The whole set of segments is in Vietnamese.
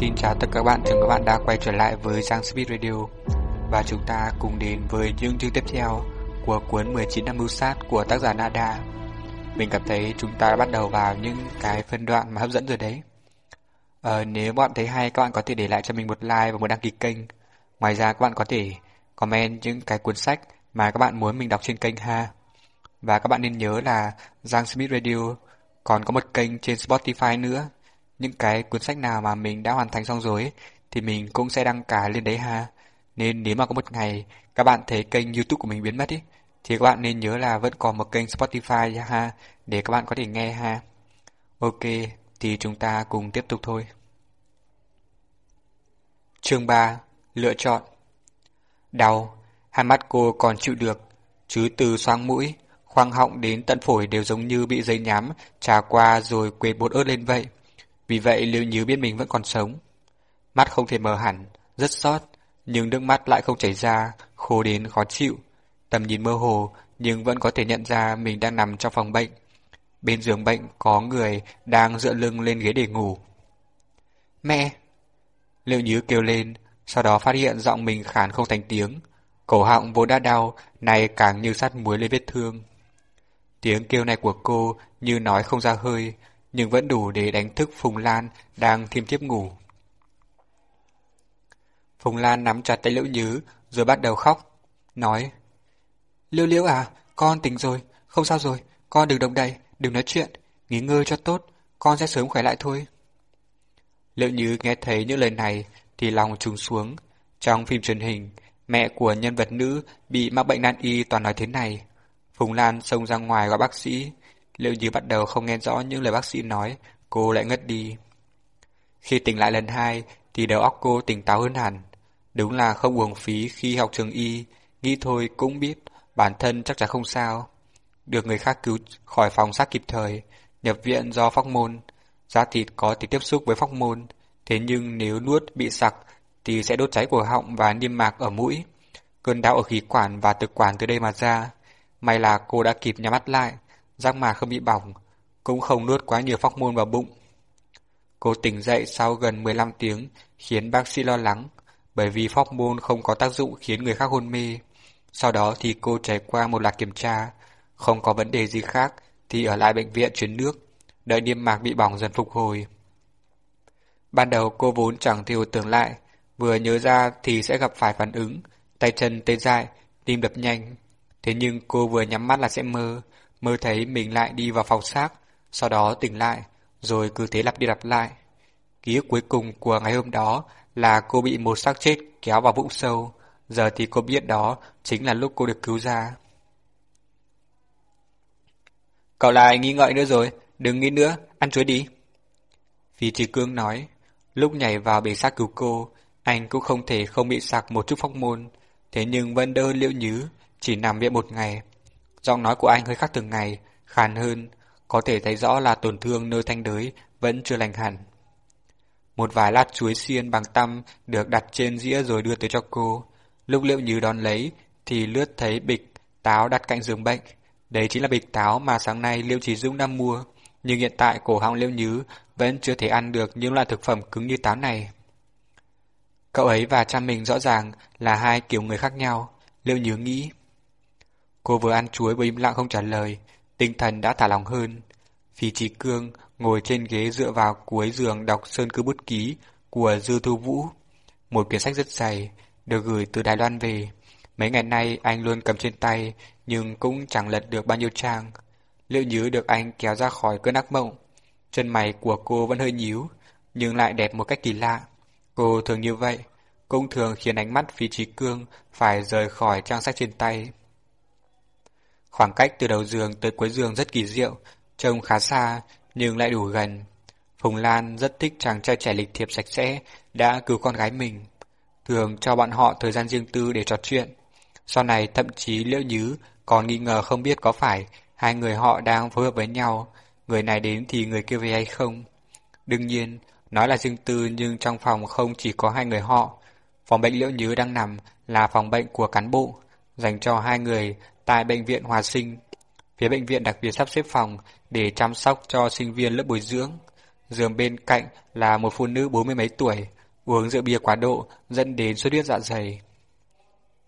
Xin chào tất cả các bạn, chào các bạn đã quay trở lại với Giang Speed Radio. Và chúng ta cùng đến với những chương tiếp theo của cuốn 19 năm mưu sát của tác giả Nada. Mình cảm thấy chúng ta bắt đầu vào những cái phân đoạn mà hấp dẫn rồi đấy. Ờ, Nếu bạn thấy hay các bạn có thể để lại cho mình một like và một đăng ký kênh. Ngoài ra các bạn có thể comment những cái cuốn sách mà các bạn muốn mình đọc trên kênh ha. Và các bạn nên nhớ là Giang Smith Radio còn có một kênh trên Spotify nữa những cái cuốn sách nào mà mình đã hoàn thành xong rồi ấy, thì mình cũng sẽ đăng cả lên đấy ha. Nên nếu mà có một ngày các bạn thấy kênh YouTube của mình biến mất ấy, thì các bạn nên nhớ là vẫn còn một kênh Spotify ha để các bạn có thể nghe ha. Ok, thì chúng ta cùng tiếp tục thôi. Chương 3. Lựa chọn Đau, hai mắt cô còn chịu được, chứ từ xoang mũi, khoang họng đến tận phổi đều giống như bị dây nhám trà qua rồi quệt bột ớt lên vậy. Vì vậy Lưu Nhứ biết mình vẫn còn sống. Mắt không thể mở hẳn, rất sót, nhưng nước mắt lại không chảy ra, khô đến khó chịu. Tầm nhìn mơ hồ, nhưng vẫn có thể nhận ra mình đang nằm trong phòng bệnh. Bên giường bệnh có người đang dựa lưng lên ghế để ngủ. Mẹ! Liệu Nhứ kêu lên, sau đó phát hiện giọng mình khàn không thành tiếng. Cổ họng vốn đã đau, này càng như sắt muối lên vết thương. Tiếng kêu này của cô như nói không ra hơi, nhưng vẫn đủ để đánh thức Phùng Lan đang thiêm thiếp ngủ. Phùng Lan nắm chặt tay Liễu Nhứ rồi bắt đầu khóc, nói Liễu Liễu à, con tỉnh rồi, không sao rồi, con đừng động đậy, đừng nói chuyện, nghỉ ngơi cho tốt, con sẽ sớm khỏe lại thôi. Liễu Nhứ nghe thấy những lời này thì lòng trùng xuống. Trong phim truyền hình, mẹ của nhân vật nữ bị mắc bệnh nan y toàn nói thế này. Phùng Lan xông ra ngoài gọi bác sĩ, Liệu như bắt đầu không nghe rõ những lời bác sĩ nói, cô lại ngất đi. Khi tỉnh lại lần hai, thì đầu óc cô tỉnh táo hơn hẳn. Đúng là không uổng phí khi học trường y, nghĩ thôi cũng biết bản thân chắc chắn không sao. Được người khác cứu khỏi phòng xác kịp thời, nhập viện do phóc môn. Da thịt có thể tiếp xúc với phóc môn, thế nhưng nếu nuốt bị sặc thì sẽ đốt cháy cổ họng và niêm mạc ở mũi. Cơn đau ở khí quản và thực quản từ đây mà ra. May là cô đã kịp nhắm mắt lại, răng mà không bị bỏng, cũng không nuốt quá nhiều phóc môn vào bụng. Cô tỉnh dậy sau gần 15 tiếng, khiến bác sĩ lo lắng, bởi vì phóc môn không có tác dụng khiến người khác hôn mê. Sau đó thì cô trải qua một loạt kiểm tra, không có vấn đề gì khác thì ở lại bệnh viện chuyển nước, đợi niêm mạc bị bỏng dần phục hồi. Ban đầu cô vốn chẳng thể tưởng lại, vừa nhớ ra thì sẽ gặp phải phản ứng, tay chân tê dại, tim đập nhanh. Thế nhưng cô vừa nhắm mắt là sẽ mơ, mơ thấy mình lại đi vào phòng xác, sau đó tỉnh lại, rồi cứ thế lặp đi lặp lại. Ký ức cuối cùng của ngày hôm đó là cô bị một xác chết kéo vào vũng sâu, giờ thì cô biết đó chính là lúc cô được cứu ra. Cậu lại nghi ngợi nữa rồi, đừng nghĩ nữa, ăn chuối đi. Phi Trí Cương nói, lúc nhảy vào bể xác cứu cô, anh cũng không thể không bị sạc một chút phóc môn, thế nhưng vẫn đỡ liễu nhứ, chỉ nằm viện một ngày, Giọng nói của anh hơi khác từng ngày, khàn hơn, có thể thấy rõ là tổn thương nơi thanh đới vẫn chưa lành hẳn. Một vài lát chuối xiên bằng tăm được đặt trên dĩa rồi đưa tới cho cô. Lúc liệu như đón lấy thì lướt thấy bịch táo đặt cạnh giường bệnh. Đấy chính là bịch táo mà sáng nay Liêu Trí Dũng đang mua. Nhưng hiện tại cổ họng Liêu Nhứ vẫn chưa thể ăn được những loại thực phẩm cứng như táo này. Cậu ấy và cha mình rõ ràng là hai kiểu người khác nhau. Liêu Nhứ nghĩ. Cô vừa ăn chuối vừa im lặng không trả lời, tinh thần đã thả lòng hơn. Phi Trí Cương ngồi trên ghế dựa vào cuối giường đọc sơn cư bút ký của Dư Thu Vũ. Một quyển sách rất dày, được gửi từ Đài Loan về. Mấy ngày nay anh luôn cầm trên tay, nhưng cũng chẳng lật được bao nhiêu trang. Liệu nhớ được anh kéo ra khỏi cơn ác mộng. Chân mày của cô vẫn hơi nhíu, nhưng lại đẹp một cách kỳ lạ. Cô thường như vậy, cũng thường khiến ánh mắt Phi Trí Cương phải rời khỏi trang sách trên tay. Khoảng cách từ đầu giường tới cuối giường rất kỳ diệu, trông khá xa nhưng lại đủ gần. Phùng Lan rất thích chàng trai trẻ lịch thiệp sạch sẽ đã cứu con gái mình. Thường cho bọn họ thời gian riêng tư để trò chuyện. Sau này thậm chí Liễu Nhứ còn nghi ngờ không biết có phải hai người họ đang phối hợp với nhau, người này đến thì người kia về hay không. Đương nhiên, nói là riêng tư nhưng trong phòng không chỉ có hai người họ. Phòng bệnh Liễu Nhứ đang nằm là phòng bệnh của cán bộ, dành cho hai người tại Bệnh viện Hòa Sinh. Phía bệnh viện đặc biệt sắp xếp phòng để chăm sóc cho sinh viên lớp bồi dưỡng. giường bên cạnh là một phụ nữ bốn mươi mấy tuổi, uống rượu bia quá độ dẫn đến xuất huyết dạ dày.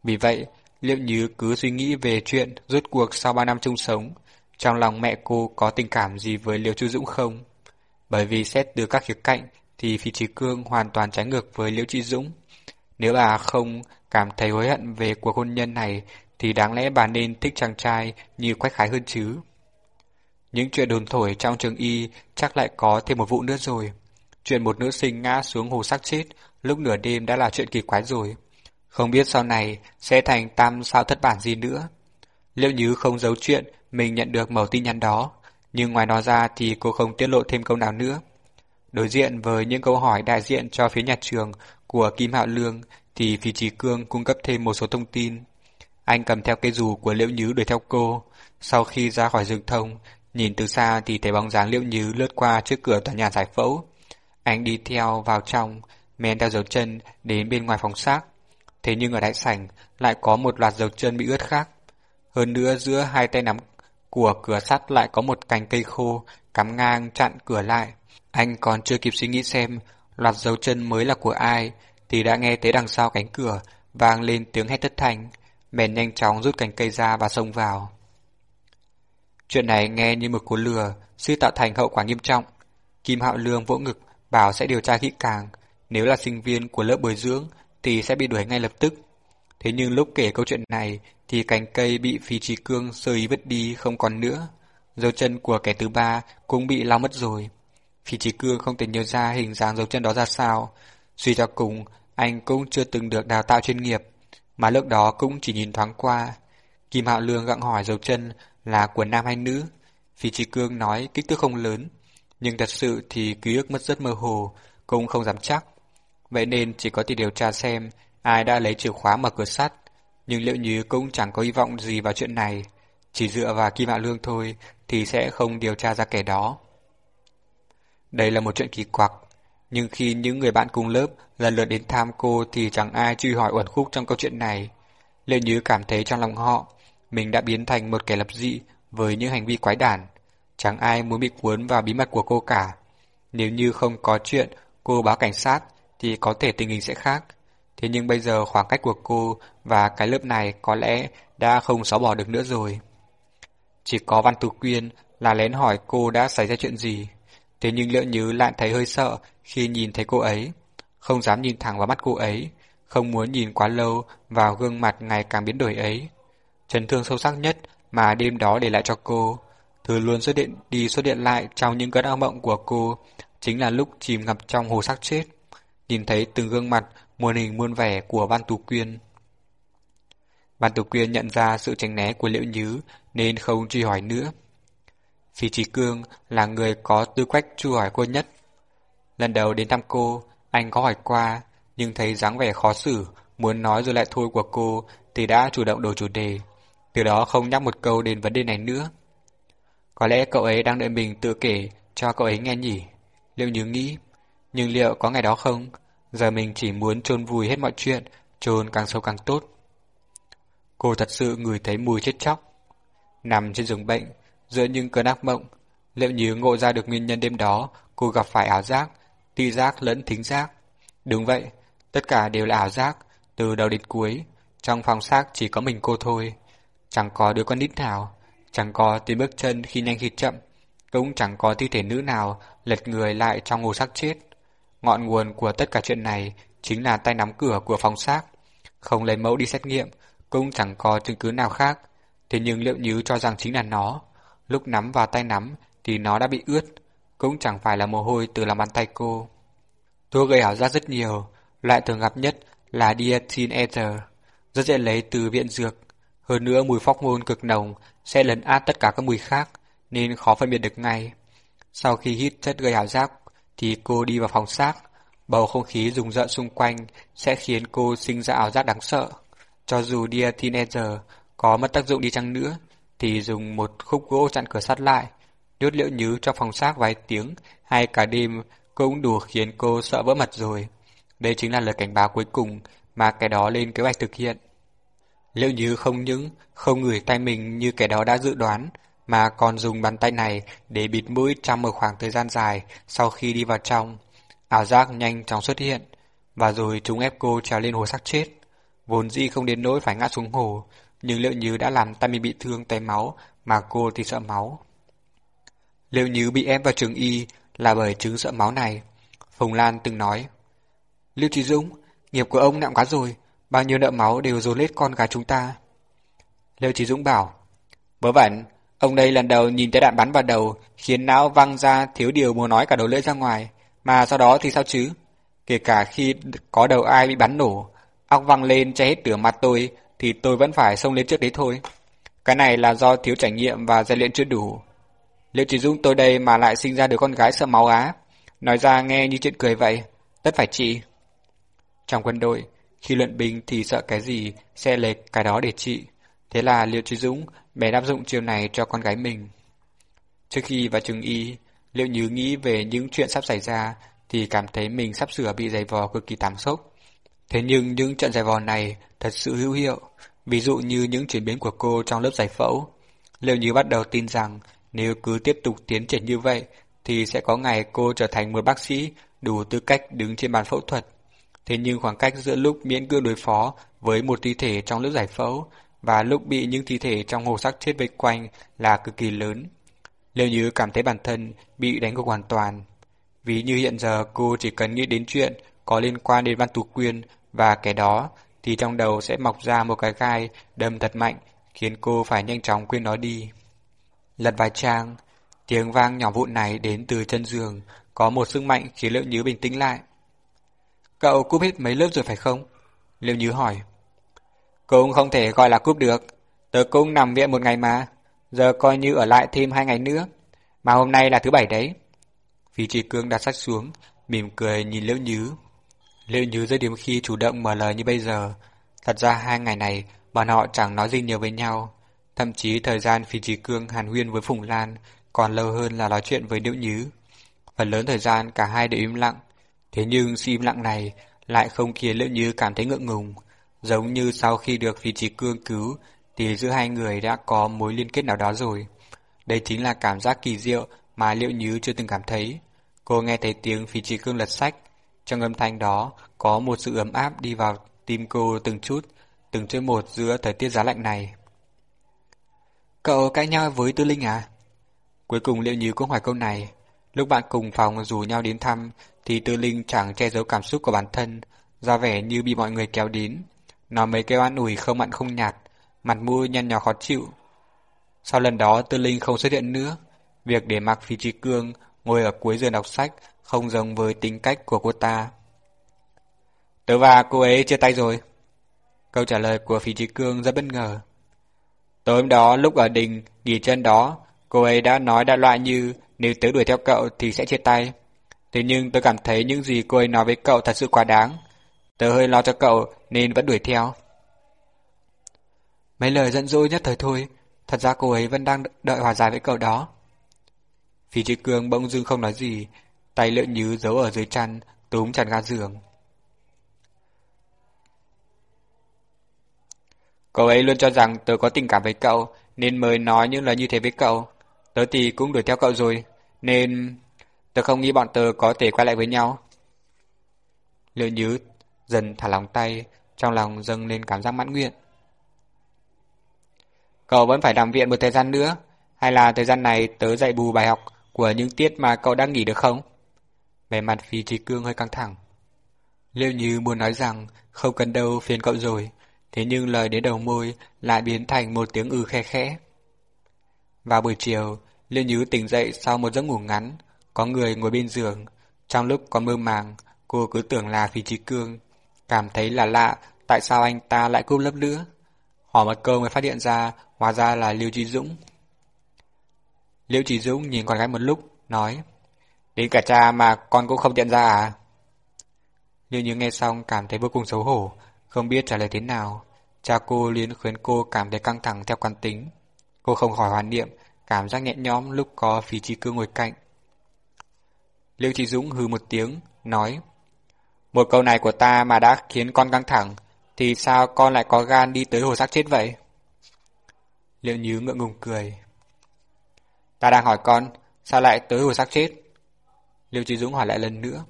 Vì vậy, Liệu Như cứ suy nghĩ về chuyện rốt cuộc sau 3 năm chung sống, trong lòng mẹ cô có tình cảm gì với Liêu Chu Dũng không? Bởi vì xét từ các khía cạnh thì Phi Trí Cương hoàn toàn trái ngược với Liễu Trị Dũng. Nếu bà không cảm thấy hối hận về cuộc hôn nhân này thì đáng lẽ bà nên thích chàng trai như Quách Khái hơn chứ. Những chuyện đồn thổi trong trường y chắc lại có thêm một vụ nữa rồi. Chuyện một nữ sinh ngã xuống hồ xác chết lúc nửa đêm đã là chuyện kỳ quái rồi. Không biết sau này sẽ thành tam sao thất bản gì nữa. Liệu như không giấu chuyện mình nhận được mẫu tin nhắn đó, nhưng ngoài nó ra thì cô không tiết lộ thêm câu nào nữa. Đối diện với những câu hỏi đại diện cho phía nhà trường của Kim Hạo Lương thì Phi Trí Cương cung cấp thêm một số thông tin. Anh cầm theo cây dù của Liễu Nhứ đuổi theo cô. Sau khi ra khỏi rừng thông, nhìn từ xa thì thấy bóng dáng Liễu Nhứ lướt qua trước cửa tòa nhà giải phẫu. Anh đi theo vào trong, men theo dấu chân đến bên ngoài phòng xác. Thế nhưng ở đại sảnh lại có một loạt dấu chân bị ướt khác. Hơn nữa giữa hai tay nắm của cửa sắt lại có một cành cây khô cắm ngang chặn cửa lại. Anh còn chưa kịp suy nghĩ xem loạt dấu chân mới là của ai thì đã nghe thấy đằng sau cánh cửa vang lên tiếng hét thất thanh. Bèn nhanh chóng rút cành cây ra và xông vào. Chuyện này nghe như một cú lừa, suy tạo thành hậu quả nghiêm trọng. Kim Hạo Lương vỗ ngực bảo sẽ điều tra kỹ càng, nếu là sinh viên của lớp bồi dưỡng thì sẽ bị đuổi ngay lập tức. Thế nhưng lúc kể câu chuyện này thì cành cây bị Phi trí cương sơ ý vứt đi không còn nữa. Dấu chân của kẻ thứ ba cũng bị lao mất rồi. Phi trí cương không thể nhớ ra hình dáng dấu chân đó ra sao. Suy cho cùng, anh cũng chưa từng được đào tạo chuyên nghiệp, mà lúc đó cũng chỉ nhìn thoáng qua. Kim Hạo Lương gặng hỏi dầu chân là của nam hay nữ. Vì trí cương nói kích thước không lớn, nhưng thật sự thì ký ức mất rất mơ hồ, cũng không dám chắc. Vậy nên chỉ có thể điều tra xem ai đã lấy chìa khóa mở cửa sắt. Nhưng liệu như cũng chẳng có hy vọng gì vào chuyện này. Chỉ dựa vào Kim Hạ Lương thôi thì sẽ không điều tra ra kẻ đó. Đây là một chuyện kỳ quặc. Nhưng khi những người bạn cùng lớp lần lượt đến thăm cô thì chẳng ai truy hỏi uẩn khúc trong câu chuyện này. Liệu như cảm thấy trong lòng họ, mình đã biến thành một kẻ lập dị với những hành vi quái đản. Chẳng ai muốn bị cuốn vào bí mật của cô cả. Nếu như không có chuyện cô báo cảnh sát thì có thể tình hình sẽ khác. Thế nhưng bây giờ khoảng cách của cô và cái lớp này có lẽ đã không xóa bỏ được nữa rồi. Chỉ có Văn Tú Quyên là lén hỏi cô đã xảy ra chuyện gì. Thế nhưng Liệu Như lại thấy hơi sợ khi nhìn thấy cô ấy. Không dám nhìn thẳng vào mắt cô ấy, không muốn nhìn quá lâu vào gương mặt ngày càng biến đổi ấy. Chấn thương sâu sắc nhất mà đêm đó để lại cho cô, thứ luôn xuất hiện đi xuất hiện lại trong những cơn ác mộng của cô, chính là lúc chìm ngập trong hồ xác chết nhìn thấy từng gương mặt muôn hình muôn vẻ của Văn Tú Quyên. Văn Tú Quyên nhận ra sự tránh né của Liễu Nhứ nên không truy hỏi nữa. Phi Trí Cương là người có tư cách truy hỏi cô nhất. Lần đầu đến thăm cô, anh có hỏi qua, nhưng thấy dáng vẻ khó xử, muốn nói rồi lại thôi của cô thì đã chủ động đổi chủ đề, từ đó không nhắc một câu đến vấn đề này nữa. Có lẽ cậu ấy đang đợi mình tự kể cho cậu ấy nghe nhỉ? Liệu nhớ nghĩ, nhưng liệu có ngày đó không? Giờ mình chỉ muốn chôn vùi hết mọi chuyện, chôn càng sâu càng tốt. Cô thật sự ngửi thấy mùi chết chóc. Nằm trên giường bệnh, giữa những cơn ác mộng, liệu như ngộ ra được nguyên nhân đêm đó cô gặp phải ảo giác, thị giác lẫn thính giác. Đúng vậy, tất cả đều là ảo giác, từ đầu đến cuối. Trong phòng xác chỉ có mình cô thôi. Chẳng có đứa con nít nào, chẳng có tiếng bước chân khi nhanh khi chậm, cũng chẳng có thi thể nữ nào lật người lại trong hồ xác chết. Ngọn nguồn của tất cả chuyện này chính là tay nắm cửa của phòng xác. Không lấy mẫu đi xét nghiệm, cũng chẳng có chứng cứ nào khác. Thế nhưng liệu như cho rằng chính là nó. Lúc nắm vào tay nắm thì nó đã bị ướt, cũng chẳng phải là mồ hôi từ lòng bàn tay cô. Thuốc gây ảo giác rất nhiều, loại thường gặp nhất là diethylene ether, rất dễ lấy từ viện dược. Hơn nữa mùi phóc môn cực nồng sẽ lấn át tất cả các mùi khác, nên khó phân biệt được ngay. Sau khi hít chất gây ảo giác thì cô đi vào phòng xác. Bầu không khí rùng rợn xung quanh sẽ khiến cô sinh ra ảo giác đáng sợ. Cho dù Diatinazer có mất tác dụng đi chăng nữa, thì dùng một khúc gỗ chặn cửa sắt lại, nhốt liễu nhứ trong phòng xác vài tiếng hay cả đêm cũng đủ khiến cô sợ vỡ mặt rồi. Đây chính là lời cảnh báo cuối cùng mà kẻ đó lên kế hoạch thực hiện. Liệu như không những không ngửi tay mình như kẻ đó đã dự đoán, mà còn dùng bàn tay này để bịt mũi trong một khoảng thời gian dài sau khi đi vào trong. Ảo giác nhanh chóng xuất hiện, và rồi chúng ép cô trèo lên hồ xác chết. Vốn dĩ không đến nỗi phải ngã xuống hồ, nhưng liệu như đã làm tay mình bị thương tay máu mà cô thì sợ máu. Liệu như bị ép vào trường y là bởi chứng sợ máu này. Phùng Lan từng nói, Lưu Trí Dũng, nghiệp của ông nặng quá rồi, bao nhiêu nợ máu đều dồn lết con gái chúng ta. Lưu Trí Dũng bảo, Vớ vẩn, ông đây lần đầu nhìn thấy đạn bắn vào đầu, khiến não văng ra thiếu điều muốn nói cả đầu lưỡi ra ngoài, mà sau đó thì sao chứ? Kể cả khi có đầu ai bị bắn nổ, óc văng lên che hết nửa mặt tôi, thì tôi vẫn phải xông lên trước đấy thôi. Cái này là do thiếu trải nghiệm và rèn luyện chưa đủ. Liệu chỉ dung tôi đây mà lại sinh ra được con gái sợ máu á? Nói ra nghe như chuyện cười vậy, tất phải chị Trong quân đội, khi luyện binh thì sợ cái gì, xe lệch cái đó để trị. Thế là Liệu Trí Dũng bé áp dụng chiều này cho con gái mình. Trước khi vào trường y, Liệu Như nghĩ về những chuyện sắp xảy ra thì cảm thấy mình sắp sửa bị giày vò cực kỳ tảm sốc. Thế nhưng những trận giày vò này thật sự hữu hiệu, ví dụ như những chuyển biến của cô trong lớp giải phẫu. Liệu Như bắt đầu tin rằng nếu cứ tiếp tục tiến triển như vậy, thì sẽ có ngày cô trở thành một bác sĩ, đủ tư cách đứng trên bàn phẫu thuật. Thế nhưng khoảng cách giữa lúc miễn cưỡng đối phó với một thi thể trong lớp giải phẫu và lúc bị những thi thể trong hồ xác chết vây quanh là cực kỳ lớn. Liệu như cảm thấy bản thân bị đánh gục hoàn toàn. Vì như hiện giờ cô chỉ cần nghĩ đến chuyện có liên quan đến Văn Tú Quyên và cái đó, thì trong đầu sẽ mọc ra một cái gai đâm thật mạnh khiến cô phải nhanh chóng quên nó đi. Lật vài trang, tiếng vang nhỏ vụn này đến từ chân giường, có một sức mạnh khiến Liệu Như bình tĩnh lại. Cậu cúp hết mấy lớp rồi phải không? Liệu Như hỏi. Cũng không thể gọi là cúp được. Tớ cũng nằm viện một ngày mà. Giờ coi như ở lại thêm hai ngày nữa. Mà hôm nay là thứ bảy đấy. Phi Trì Cương đặt sách xuống, mỉm cười nhìn Liễu Nhứ. Liễu Nhứ rất điểm khi chủ động mở lời như bây giờ. Thật ra hai ngày này, bọn họ chẳng nói gì nhiều với nhau. Thậm chí thời gian Phi trí Cương hàn huyên với Phùng Lan còn lâu hơn là nói chuyện với Liễu Nhứ. Phần lớn thời gian cả hai đều im lặng. Thế nhưng sự im lặng này lại không khiến Liễu Nhứ cảm thấy ngượng ngùng. Giống như sau khi được Phi Trí Cương cứu thì giữa hai người đã có mối liên kết nào đó rồi. Đây chính là cảm giác kỳ diệu mà Liệu Nhứ chưa từng cảm thấy. Cô nghe thấy tiếng Phi Trí Cương lật sách. Trong âm thanh đó có một sự ấm áp đi vào tim cô từng chút, từng chơi một giữa thời tiết giá lạnh này. Cậu cãi nhau với Tư Linh à? Cuối cùng Liệu Nhứ cũng hỏi câu này. Lúc bạn cùng phòng rủ nhau đến thăm thì Tư Linh chẳng che giấu cảm xúc của bản thân, ra vẻ như bị mọi người kéo đến. Nó mấy kêu an ủi không mặn không nhạt, mặt mũi nhăn nhó khó chịu. Sau lần đó Tư Linh không xuất hiện nữa, việc để mặc Phi Trí Cương ngồi ở cuối giường đọc sách không giống với tính cách của cô ta. Tớ và cô ấy chia tay rồi. Câu trả lời của Phi Trí Cương rất bất ngờ. Tối hôm đó lúc ở đình nghỉ chân đó, cô ấy đã nói đại loại như nếu tớ đuổi theo cậu thì sẽ chia tay. Thế nhưng tớ cảm thấy những gì cô ấy nói với cậu thật sự quá đáng. Tớ hơi lo cho cậu nên vẫn đuổi theo. Mấy lời giận dỗi nhất thời thôi, thật ra cô ấy vẫn đang đợi hòa giải với cậu đó. Phi Trí Cương bỗng dưng không nói gì, tay lượn nhứ giấu ở dưới chăn, túm chặt ga giường. Cậu ấy luôn cho rằng tớ có tình cảm với cậu, nên mới nói những lời như thế với cậu. Tớ thì cũng đuổi theo cậu rồi, nên tớ không nghĩ bọn tớ có thể quay lại với nhau. Liệu nhứ dần thả lòng tay, trong lòng dâng lên cảm giác mãn nguyện. Cậu vẫn phải nằm viện một thời gian nữa, hay là thời gian này tớ dạy bù bài học của những tiết mà cậu đang nghỉ được không? Về mặt Phi Trí Cương hơi căng thẳng. Liệu như muốn nói rằng không cần đâu phiền cậu rồi, thế nhưng lời đến đầu môi lại biến thành một tiếng ư khe khẽ. Vào buổi chiều, Liêu Nhứ tỉnh dậy sau một giấc ngủ ngắn, có người ngồi bên giường. Trong lúc còn mơ màng, cô cứ tưởng là Phi Trí Cương, Cảm thấy là lạ, tại sao anh ta lại cúp lớp nữa? Hỏi một câu mới phát hiện ra, hóa ra là Liêu Trí Dũng. Liêu Trí Dũng nhìn con gái một lúc, nói, Đến cả cha mà con cũng không nhận ra à? Liêu Nhứ nghe xong cảm thấy vô cùng xấu hổ, không biết trả lời thế nào. Cha cô liền khuyến cô cảm thấy căng thẳng theo quan tính. Cô không khỏi hoàn niệm, cảm giác nhẹ nhõm lúc có phí trí cư ngồi cạnh. Liêu Trí Dũng hừ một tiếng, nói, một câu này của ta mà đã khiến con căng thẳng, thì sao con lại có gan đi tới hồ xác chết vậy? Liệu Nhứ ngượng ngùng cười. Ta đang hỏi con, sao lại tới hồ xác chết? Liêu Trí Dũng hỏi lại lần nữa.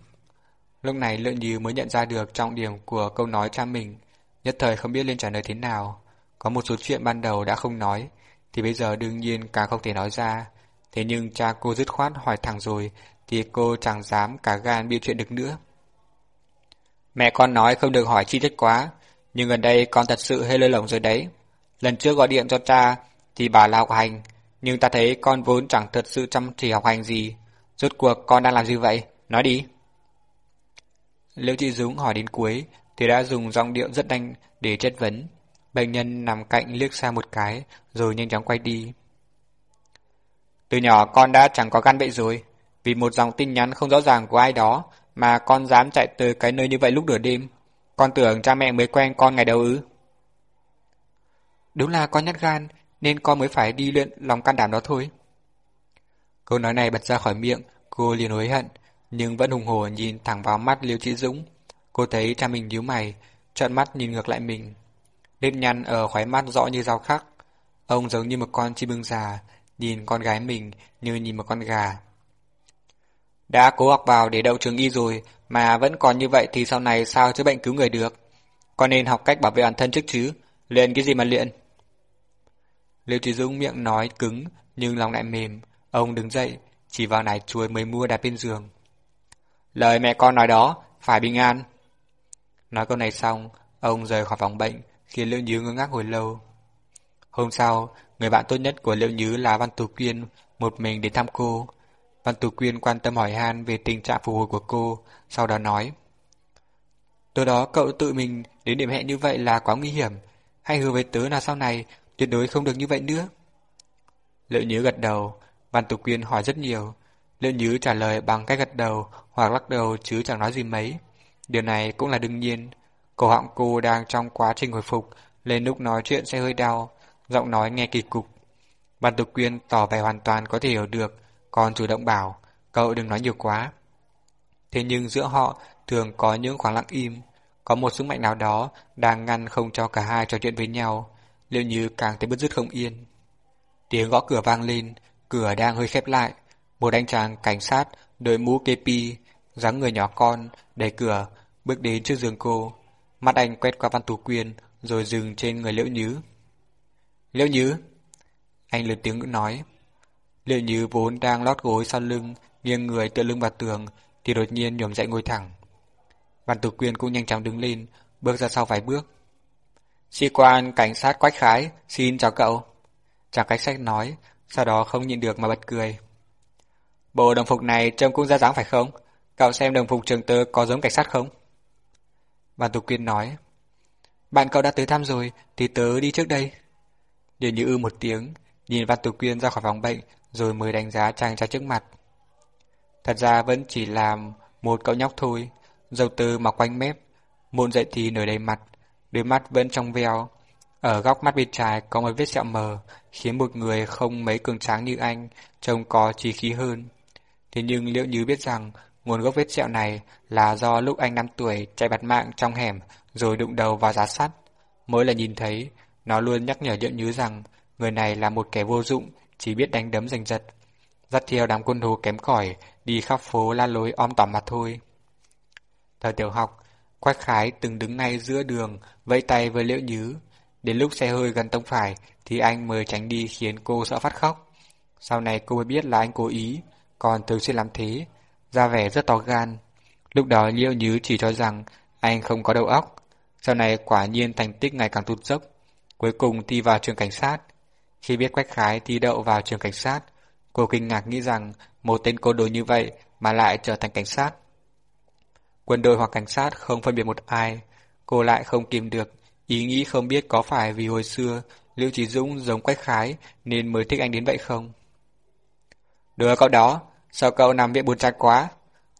Lúc này Lượng Như mới nhận ra được trọng điểm của câu nói cha mình, nhất thời không biết lên trả lời thế nào. Có một số chuyện ban đầu đã không nói, thì bây giờ đương nhiên càng không thể nói ra. Thế nhưng cha cô dứt khoát hỏi thẳng rồi, thì cô chẳng dám cả gan biêu chuyện được nữa. Mẹ con nói không được hỏi chi tiết quá, nhưng gần đây con thật sự hơi lơi lỏng rồi đấy. Lần trước gọi điện cho cha thì bà là học hành, nhưng ta thấy con vốn chẳng thật sự chăm chỉ học hành gì. Rốt cuộc con đang làm gì vậy? Nói đi. Liễu Thị Dũng hỏi đến cuối thì đã dùng giọng điệu rất đanh để chất vấn. Bệnh nhân nằm cạnh liếc xa một cái rồi nhanh chóng quay đi. Từ nhỏ con đã chẳng có gan bệnh rồi. Vì một dòng tin nhắn không rõ ràng của ai đó mà con dám chạy từ cái nơi như vậy lúc nửa đêm. Con tưởng cha mẹ mới quen con ngày đầu ư. Đúng là con nhát gan nên con mới phải đi luyện lòng can đảm đó thôi. Câu nói này bật ra khỏi miệng, cô liền hối hận, nhưng vẫn hùng hổ nhìn thẳng vào mắt Liêu Trị Dũng. Cô thấy cha mình nhíu mày, trợn mắt nhìn ngược lại mình. Nếp nhăn ở khóe mắt rõ như dao khắc. Ông giống như một con chim ưng già, nhìn con gái mình như nhìn một con gà. Đã cố học vào để đậu trường y rồi mà vẫn còn như vậy thì sau này sao chữa bệnh cứu người được. Con nên học cách bảo vệ bản thân trước chứ, luyện cái gì mà luyện. Liêu Trí Dũng miệng nói cứng nhưng lòng lại mềm, ông đứng dậy, chỉ vào nải chuối mới mua đặt bên giường. Lời mẹ con nói đó, phải bình an. Nói câu này xong, ông rời khỏi phòng bệnh, khiến Liễu Nhứ ngơ ngác hồi lâu. Hôm sau, người bạn tốt nhất của Liễu Nhứ là Văn Tú Quyên, một mình đến thăm cô. Văn Tú Quyên quan tâm hỏi han về tình trạng phục hồi của cô, sau đó nói. Từ đó cậu tự mình đến điểm hẹn như vậy là quá nguy hiểm, hay hứa với tớ là sau này tuyệt đối không được như vậy nữa. Liệu Nhứ gật đầu, Văn Tú Quyên hỏi rất nhiều. Liệu Nhứ trả lời bằng cách gật đầu hoặc lắc đầu chứ chẳng nói gì mấy. Điều này cũng là đương nhiên. Cổ họng cô đang trong quá trình hồi phục, lên lúc nói chuyện sẽ hơi đau, giọng nói nghe kỳ cục. Văn tục Quyên tỏ vẻ hoàn toàn có thể hiểu được, còn chủ động bảo, cậu đừng nói nhiều quá. Thế nhưng giữa họ thường có những khoảng lặng im, có một sức mạnh nào đó đang ngăn không cho cả hai trò chuyện với nhau, liệu như càng thấy bứt rứt không yên. Tiếng gõ cửa vang lên, cửa đang hơi khép lại, một anh chàng cảnh sát đội mũ kepi, dáng người nhỏ con, đẩy cửa, bước đến trước giường cô. Mắt anh quét qua văn tú quyên, rồi dừng trên người liễu nhứ. Liễu nhứ! Anh lớn tiếng nói. Liễu nhứ vốn đang lót gối sau lưng, nghiêng người tựa lưng vào tường, thì đột nhiên nhổm dậy ngồi thẳng. Văn tú Quyên cũng nhanh chóng đứng lên, bước ra sau vài bước. Sĩ quan cảnh sát Quách Khái, xin chào cậu. Chàng cảnh sát nói, sau đó không nhịn được mà bật cười. Bộ đồng phục này trông cũng ra dáng phải không? Cậu xem đồng phục trường tơ có giống cảnh sát không? Văn Tục Quyên nói, bạn cậu đã tới thăm rồi, thì tớ đi trước đây. Điền như ư một tiếng, nhìn Văn Tục Quyên ra khỏi phòng bệnh, rồi mới đánh giá chàng trai trước mặt. Thật ra vẫn chỉ là một cậu nhóc thôi, dầu tư mặc quanh mép, muộn dậy thì nổi đầy mặt, đôi mắt vẫn trong veo. Ở góc mắt bên trái có một vết sẹo mờ, khiến một người không mấy cường tráng như anh trông có trí khí hơn. Thế nhưng liệu như biết rằng nguồn gốc vết sẹo này là do lúc anh 5 tuổi chạy bạt mạng trong hẻm rồi đụng đầu vào giá sắt. Mỗi lần nhìn thấy, nó luôn nhắc nhở liệu như rằng người này là một kẻ vô dụng, chỉ biết đánh đấm giành giật. Dắt theo đám quân thù kém cỏi đi khắp phố la lối om tỏm mặt thôi. Thời tiểu học, Quách Khái từng đứng ngay giữa đường, vẫy tay với Liễu Nhứ. Đến lúc xe hơi gần tông phải, thì anh mới tránh đi khiến cô sợ phát khóc. Sau này cô mới biết là anh cố ý, còn thường xuyên làm thế, ra vẻ rất to gan. Lúc đó Liễu Nhứ chỉ cho rằng anh không có đầu óc. Sau này quả nhiên thành tích ngày càng tụt dốc. Cuối cùng thi vào trường cảnh sát. Khi biết Quách Khái thi đậu vào trường cảnh sát, cô kinh ngạc nghĩ rằng một tên cô đồ như vậy mà lại trở thành cảnh sát. Quân đội hoặc cảnh sát không phân biệt một ai, cô lại không kìm được, ý nghĩ không biết có phải vì hồi xưa Liễu Trí Dũng giống Quách Khái nên mới thích anh đến vậy không? Đứa cậu đó, sao cậu nằm viện buồn chặt quá?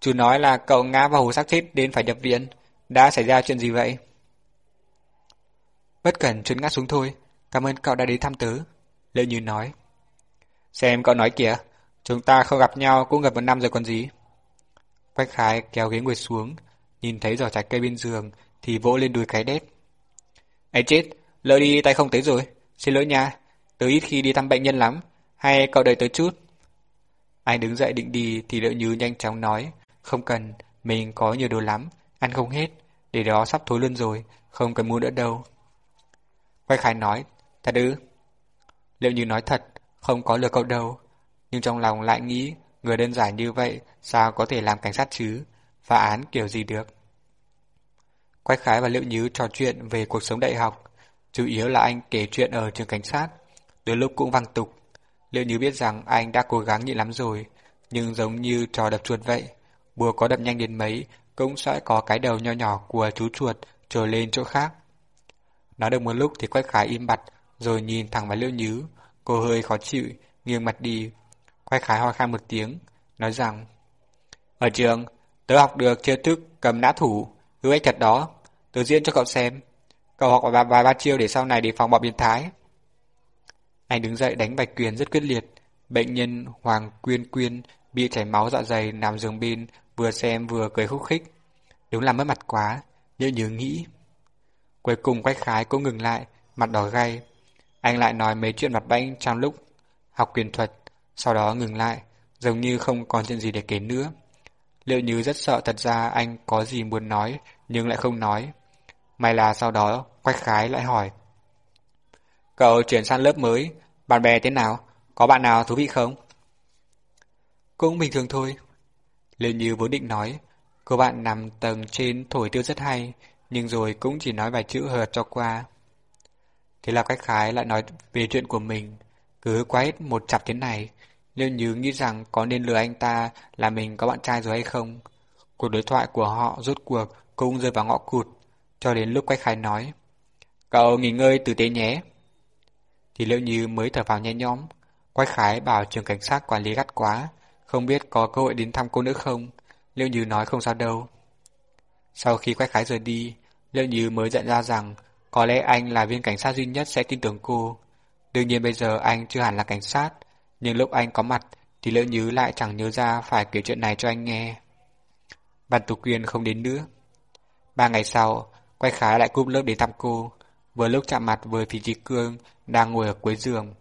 Chú nói là cậu ngã vào hồ xác chết đến phải nhập viện, đã xảy ra chuyện gì vậy? Bất cẩn trượt ngã xuống thôi, cảm ơn cậu đã đến thăm tớ. lợi Như nói. Xem cậu nói kìa, chúng ta không gặp nhau cũng gần một năm rồi còn gì. Quách Khái kéo ghế ngồi xuống, nhìn thấy giỏ trái cây bên giường thì vỗ lên đùi cái đét. Ấy chết, lỡ đi tay không tới rồi, xin lỗi nha, tớ ít khi đi thăm bệnh nhân lắm, hay cậu đợi tới chút. Anh đứng dậy định đi thì Liệu Như nhanh chóng nói, không cần, mình có nhiều đồ lắm, ăn không hết, để đó sắp thối luôn rồi, không cần mua nữa đâu. Quay khai nói, thật ư? Liệu Như nói thật, không có lừa cậu đâu, nhưng trong lòng lại nghĩ, người đơn giản như vậy sao có thể làm cảnh sát chứ, phá án kiểu gì được. Quách Khái và Liệu nhứ trò chuyện về cuộc sống đại học, chủ yếu là anh kể chuyện ở trường cảnh sát, đôi lúc cũng văng tục. Liệu Như biết rằng anh đã cố gắng nhịn lắm rồi, nhưng giống như trò đập chuột vậy, bùa có đập nhanh đến mấy cũng sẽ có cái đầu nho nhỏ của chú chuột trồi lên chỗ khác. Nói được một lúc thì Quách Khái im bặt, rồi nhìn thẳng vào Liễu Nhứ, cô hơi khó chịu, nghiêng mặt đi. Quách Khái ho khan một tiếng, nói rằng Ở trường, tớ học được chiêu thức cầm nã thủ, hữu ích thật đó, tớ diễn cho cậu xem. Cậu học vài, vài ba chiêu để sau này đề phòng bọn biến thái. Anh đứng dậy đánh bạch quyền rất quyết liệt. Bệnh nhân Hoàng Quyên Quyên bị chảy máu dạ dày nằm giường bên, vừa xem vừa cười khúc khích. Đúng là mất mặt quá, nhớ nhớ nghĩ. Cuối cùng Quách Khái cũng ngừng lại, mặt đỏ gay. Anh lại nói mấy chuyện mặt bánh trong lúc học quyền thuật, sau đó ngừng lại, giống như không còn chuyện gì để kể nữa. Liệu như rất sợ thật ra anh có gì muốn nói, nhưng lại không nói. May là sau đó Quách Khái lại hỏi. Cậu chuyển sang lớp mới, bạn bè thế nào? Có bạn nào thú vị không? Cũng bình thường thôi. Liên như vốn định nói, cô bạn nằm tầng trên thổi tiêu rất hay, nhưng rồi cũng chỉ nói vài chữ hợt cho qua. Thế là cách Khái lại nói về chuyện của mình, cứ quá hết một chặp thế này, Liên Như nghĩ rằng có nên lừa anh ta là mình có bạn trai rồi hay không. Cuộc đối thoại của họ rốt cuộc cũng rơi vào ngõ cụt, cho đến lúc Quách Khái nói. Cậu nghỉ ngơi tử tế nhé. Thì liệu Như mới thở vào nhẹ nhõm. Quách Khái bảo trường cảnh sát quản lý gắt quá, không biết có cơ hội đến thăm cô nữa không. liệu Như nói không sao đâu. Sau khi Quách Khái rời đi, liệu Như mới nhận ra rằng có lẽ anh là viên cảnh sát duy nhất sẽ tin tưởng cô. Đương nhiên bây giờ anh chưa hẳn là cảnh sát, nhưng lúc anh có mặt thì liệu như lại chẳng nhớ ra phải kể chuyện này cho anh nghe. Bàn tục quyền không đến nữa. Ba ngày sau, quay khá lại cúp lớp đến thăm cô. Vừa lúc chạm mặt với Phi Trí Cương đang ngồi ở cuối giường.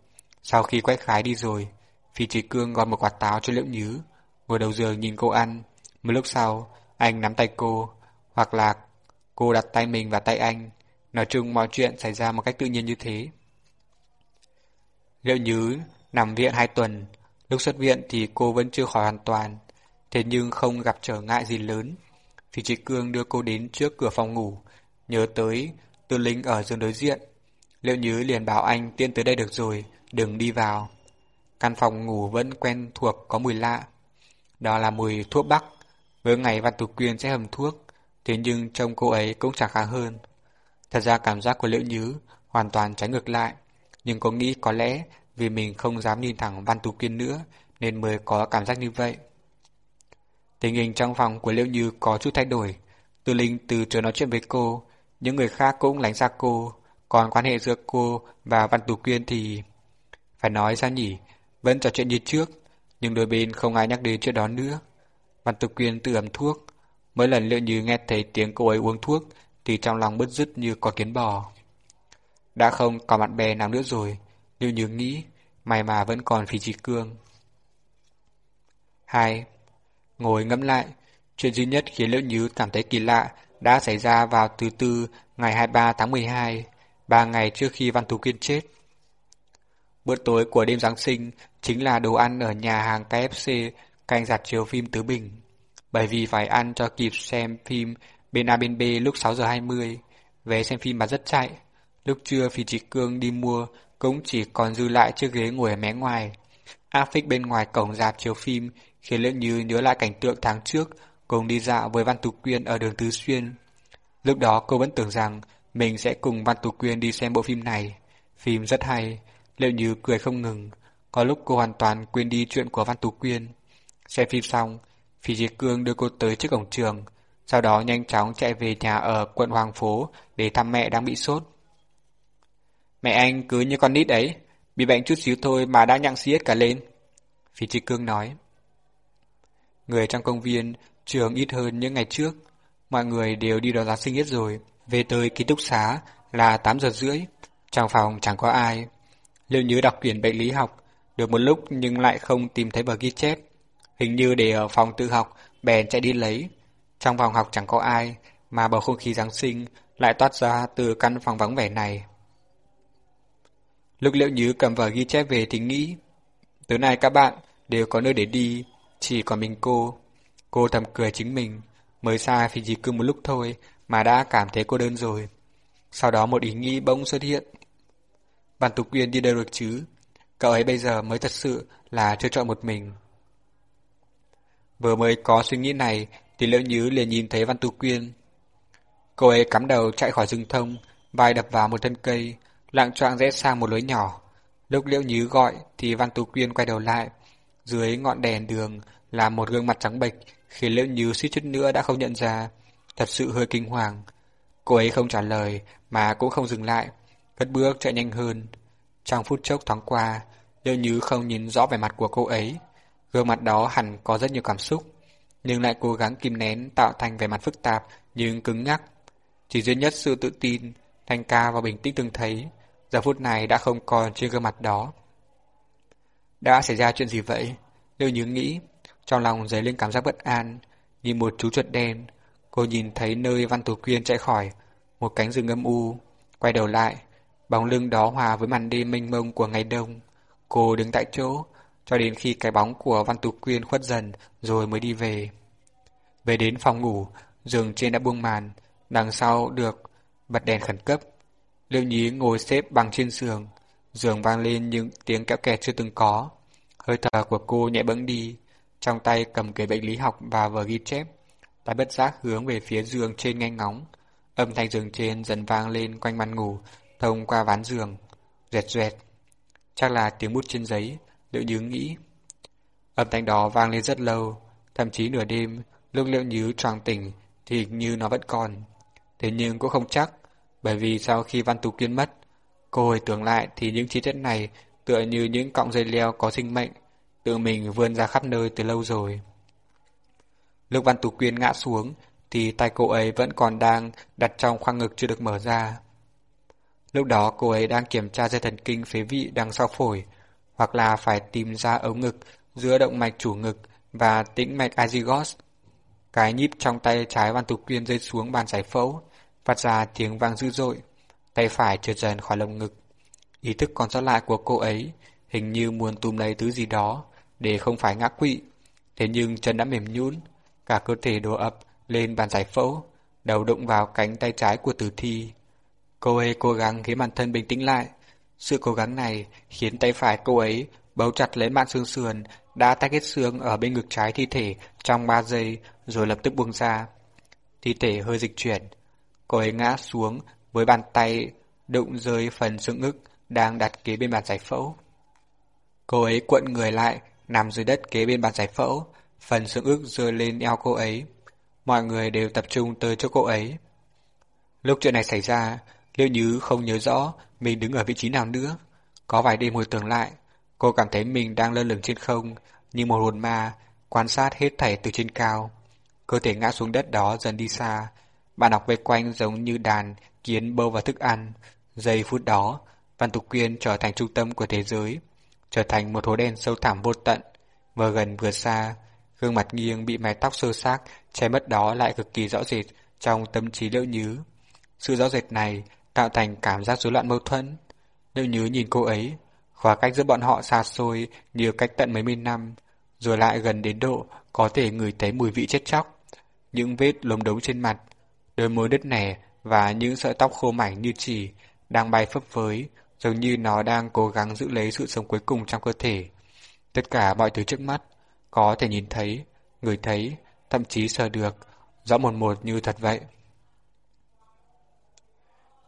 Sau khi quay khái đi rồi, Phi Trí Cương gọi một quả táo cho Liễu Nhứ, ngồi đầu giường nhìn cô ăn. Một lúc sau, anh nắm tay cô, hoặc là cô đặt tay mình vào tay anh. Nói chung mọi chuyện xảy ra một cách tự nhiên như thế. Liễu Nhứ Nằm viện hai tuần, lúc xuất viện thì cô vẫn chưa khỏi hoàn toàn, thế nhưng không gặp trở ngại gì lớn. Phi Trí Cương đưa cô đến trước cửa phòng ngủ, nhớ tới Tư Linh ở giường đối diện. Liệu Nhứ liền bảo anh tiên tới đây được rồi, đừng đi vào. Căn phòng ngủ vẫn quen thuộc có mùi lạ. Đó là mùi thuốc bắc. Với ngày Văn Tú Quyên sẽ hầm thuốc, thế nhưng trông cô ấy cũng chẳng khá hơn. Thật ra cảm giác của Liễu Nhứ hoàn toàn trái ngược lại, nhưng cô nghĩ có lẽ vì mình không dám nhìn thẳng Văn Tú Quyên nữa nên mới có cảm giác như vậy. Tình hình trong phòng của Liễu Như có chút thay đổi. Tư Linh từ chối nói chuyện với cô, những người khác cũng lánh xa cô, còn quan hệ giữa cô và Văn Tú Quyên thì... Phải nói sao nhỉ, vẫn trò chuyện như trước, nhưng đôi bên không ai nhắc đến chuyện đó nữa. Văn Tú Quyên tự ẩm thuốc, mỗi lần liệu Như nghe thấy tiếng cô ấy uống thuốc thì trong lòng bứt rứt như có kiến bò. Đã không còn bạn bè nào nữa rồi, liệu Như nghĩ May mà vẫn còn phi trì cương. 2. Ngồi ngẫm lại, chuyện duy nhất khiến Liễu như cảm thấy kỳ lạ đã xảy ra vào thứ tư ngày 23 tháng 12, ba ngày trước khi Văn Tú Kiên chết. Bữa tối của đêm Giáng sinh chính là đồ ăn ở nhà hàng KFC canh giặt chiếu phim Tứ Bình. Bởi vì phải ăn cho kịp xem phim bên A bên B lúc 6 giờ 20, vé xem phim mà rất chạy. Lúc trưa Phi chị Cương đi mua cũng chỉ còn dư lại chiếc ghế ngồi ở mé ngoài. Áp phích bên ngoài cổng dạp chiếu phim khiến Liễu Như nhớ lại cảnh tượng tháng trước cùng đi dạo với Văn Tú Quyên ở đường Tứ Xuyên. Lúc đó cô vẫn tưởng rằng mình sẽ cùng Văn Tú Quyên đi xem bộ phim này. Phim rất hay, liệu Như cười không ngừng. Có lúc cô hoàn toàn quên đi chuyện của Văn Tú Quyên. Xem phim xong, Phi Diệt Cương đưa cô tới trước cổng trường, sau đó nhanh chóng chạy về nhà ở quận Hoàng Phố để thăm mẹ đang bị sốt. Mẹ anh cứ như con nít ấy, bị bệnh chút xíu thôi mà đã nhặng xiết cả lên. Phi Diệt Cương nói. Người trong công viên trường ít hơn những ngày trước. Mọi người đều đi đón Giáng sinh hết rồi. Về tới ký túc xá là 8 giờ rưỡi. Trong phòng chẳng có ai. Liệu nhớ đọc quyển bệnh lý học được một lúc nhưng lại không tìm thấy bờ ghi chép. hình như để ở phòng tự học, bèn chạy đi lấy. Trong phòng học chẳng có ai, mà bầu không khí Giáng sinh lại toát ra từ căn phòng vắng vẻ này. Lúc liệu như cầm vở ghi chép về thì nghĩ, tối nay các bạn đều có nơi để đi, chỉ còn mình cô. Cô thầm cười chính mình, mới xa thì chỉ cứ một lúc thôi mà đã cảm thấy cô đơn rồi. Sau đó một ý nghĩ bỗng xuất hiện. Văn Tục Quyên đi đâu được chứ? Cậu ấy bây giờ mới thật sự là chưa chọn một mình. Vừa mới có suy nghĩ này thì Liễu Nhứ liền nhìn thấy Văn Tú Quyên. Cô ấy cắm đầu chạy khỏi rừng thông, vai đập vào một thân cây, lạng choạng rẽ sang một lối nhỏ. Lúc Liễu Nhứ gọi thì Văn Tú Quyên quay đầu lại. Dưới ngọn đèn đường là một gương mặt trắng bệch, khiến Liễu Nhứ suýt chút nữa đã không nhận ra. Thật sự hơi kinh hoàng. Cô ấy không trả lời mà cũng không dừng lại, cất bước chạy nhanh hơn. Trong phút chốc thoáng qua, Liêu Như không nhìn rõ vẻ mặt của cô ấy. Gương mặt đó hẳn có rất nhiều cảm xúc, nhưng lại cố gắng kìm nén tạo thành vẻ mặt phức tạp nhưng cứng nhắc. Chỉ duy nhất sự tự tin, thanh ca và bình tĩnh từng thấy, giờ phút này đã không còn trên gương mặt đó. Đã xảy ra chuyện gì vậy? Liêu Như nghĩ, trong lòng dấy lên cảm giác bất an, như một chú chuột đen. Cô nhìn thấy nơi Văn Tú Quyên chạy khỏi, một cánh rừng âm u, quay đầu lại, bóng lưng đó hòa với màn đêm mênh mông của ngày đông. Cô đứng tại chỗ, cho đến khi cái bóng của Văn Tú Quyên khuất dần rồi mới đi về. Về đến phòng ngủ, giường trên đã buông màn, đằng sau được bật đèn khẩn cấp. Liêu Nhí ngồi xếp bằng trên giường, giường vang lên những tiếng kéo kẹt chưa từng có. Hơi thở của cô nhẹ bẫng đi, trong tay cầm cái bệnh lý học và vở ghi chép. Ta bất giác hướng về phía giường trên nghe ngóng. Âm thanh giường trên dần vang lên quanh màn ngủ, thông qua ván giường. Rẹt rẹt. Chắc là tiếng bút trên giấy, Liệu Nhứ nghĩ. Âm thanh đó vang lên rất lâu, thậm chí nửa đêm, lúc Liệu Nhứ tròn tỉnh thì như nó vẫn còn. Thế nhưng cũng không chắc, bởi vì sau khi Văn Tú Kiên mất, cô hồi tưởng lại thì những chi tiết này tựa như những cọng dây leo có sinh mệnh, tự mình vươn ra khắp nơi từ lâu rồi. Lúc Văn Tú Quyên ngã xuống, thì tay cô ấy vẫn còn đang đặt trong khoang ngực chưa được mở ra. Lúc đó cô ấy đang kiểm tra dây thần kinh phế vị đằng sau phổi, hoặc là phải tìm ra ống ngực giữa động mạch chủ ngực và tĩnh mạch azygos. Cái nhíp trong tay trái Văn Tú Quyên rơi xuống bàn giải phẫu, phát ra tiếng vang dữ dội, tay phải trượt dần khỏi lồng ngực. Ý thức còn sót lại của cô ấy hình như muốn túm lấy thứ gì đó để không phải ngã quỵ. Thế nhưng chân đã mềm nhũn, cả cơ thể đổ ập lên bàn giải phẫu, đầu đụng vào cánh tay trái của tử thi. Cô ấy cố gắng khiến bản thân bình tĩnh lại, sự cố gắng này khiến tay phải cô ấy bấu chặt lấy mạng xương sườn đã tách hết xương ở bên ngực trái thi thể trong 3 giây rồi lập tức buông ra. Thi thể hơi dịch chuyển. Cô ấy ngã xuống với bàn tay đụng rơi phần xương ức đang đặt kế bên bàn giải phẫu. Cô ấy cuộn người lại, nằm dưới đất kế bên bàn giải phẫu, phần sương ức rơi lên eo cô ấy. Mọi người đều tập trung tới chỗ cô ấy. Lúc chuyện này xảy ra, Liêu Nhứ không nhớ rõ mình đứng ở vị trí nào nữa. Có vài đêm hồi tưởng lại, cô cảm thấy mình đang lơ lửng trên không, như một hồn ma, quan sát hết thảy từ trên cao. Cơ thể ngã xuống đất đó dần đi xa, bạn học vây quanh giống như đàn kiến bâu vào thức ăn. Giây phút đó, Văn Tục Quyên trở thành trung tâm của thế giới, trở thành một hố đen sâu thẳm vô tận, vừa gần vừa xa, gương mặt nghiêng bị mái tóc sơ xác che mất đó lại cực kỳ rõ rệt trong tâm trí liễu nhứ. Sự rõ rệt này tạo thành cảm giác rối loạn mâu thuẫn. Liễu nhớ nhìn cô ấy, khoảng cách giữa bọn họ xa xôi như cách tận mấy mươi năm, rồi lại gần đến độ có thể ngửi thấy mùi vị chết chóc. Những vết lốm đống trên mặt, đôi môi đứt nẻ và những sợi tóc khô mảnh như chỉ đang bay phấp phới, giống như nó đang cố gắng giữ lấy sự sống cuối cùng trong cơ thể. Tất cả mọi thứ trước mắt có thể nhìn thấy, người thấy, thậm chí sờ được, rõ một một như thật vậy.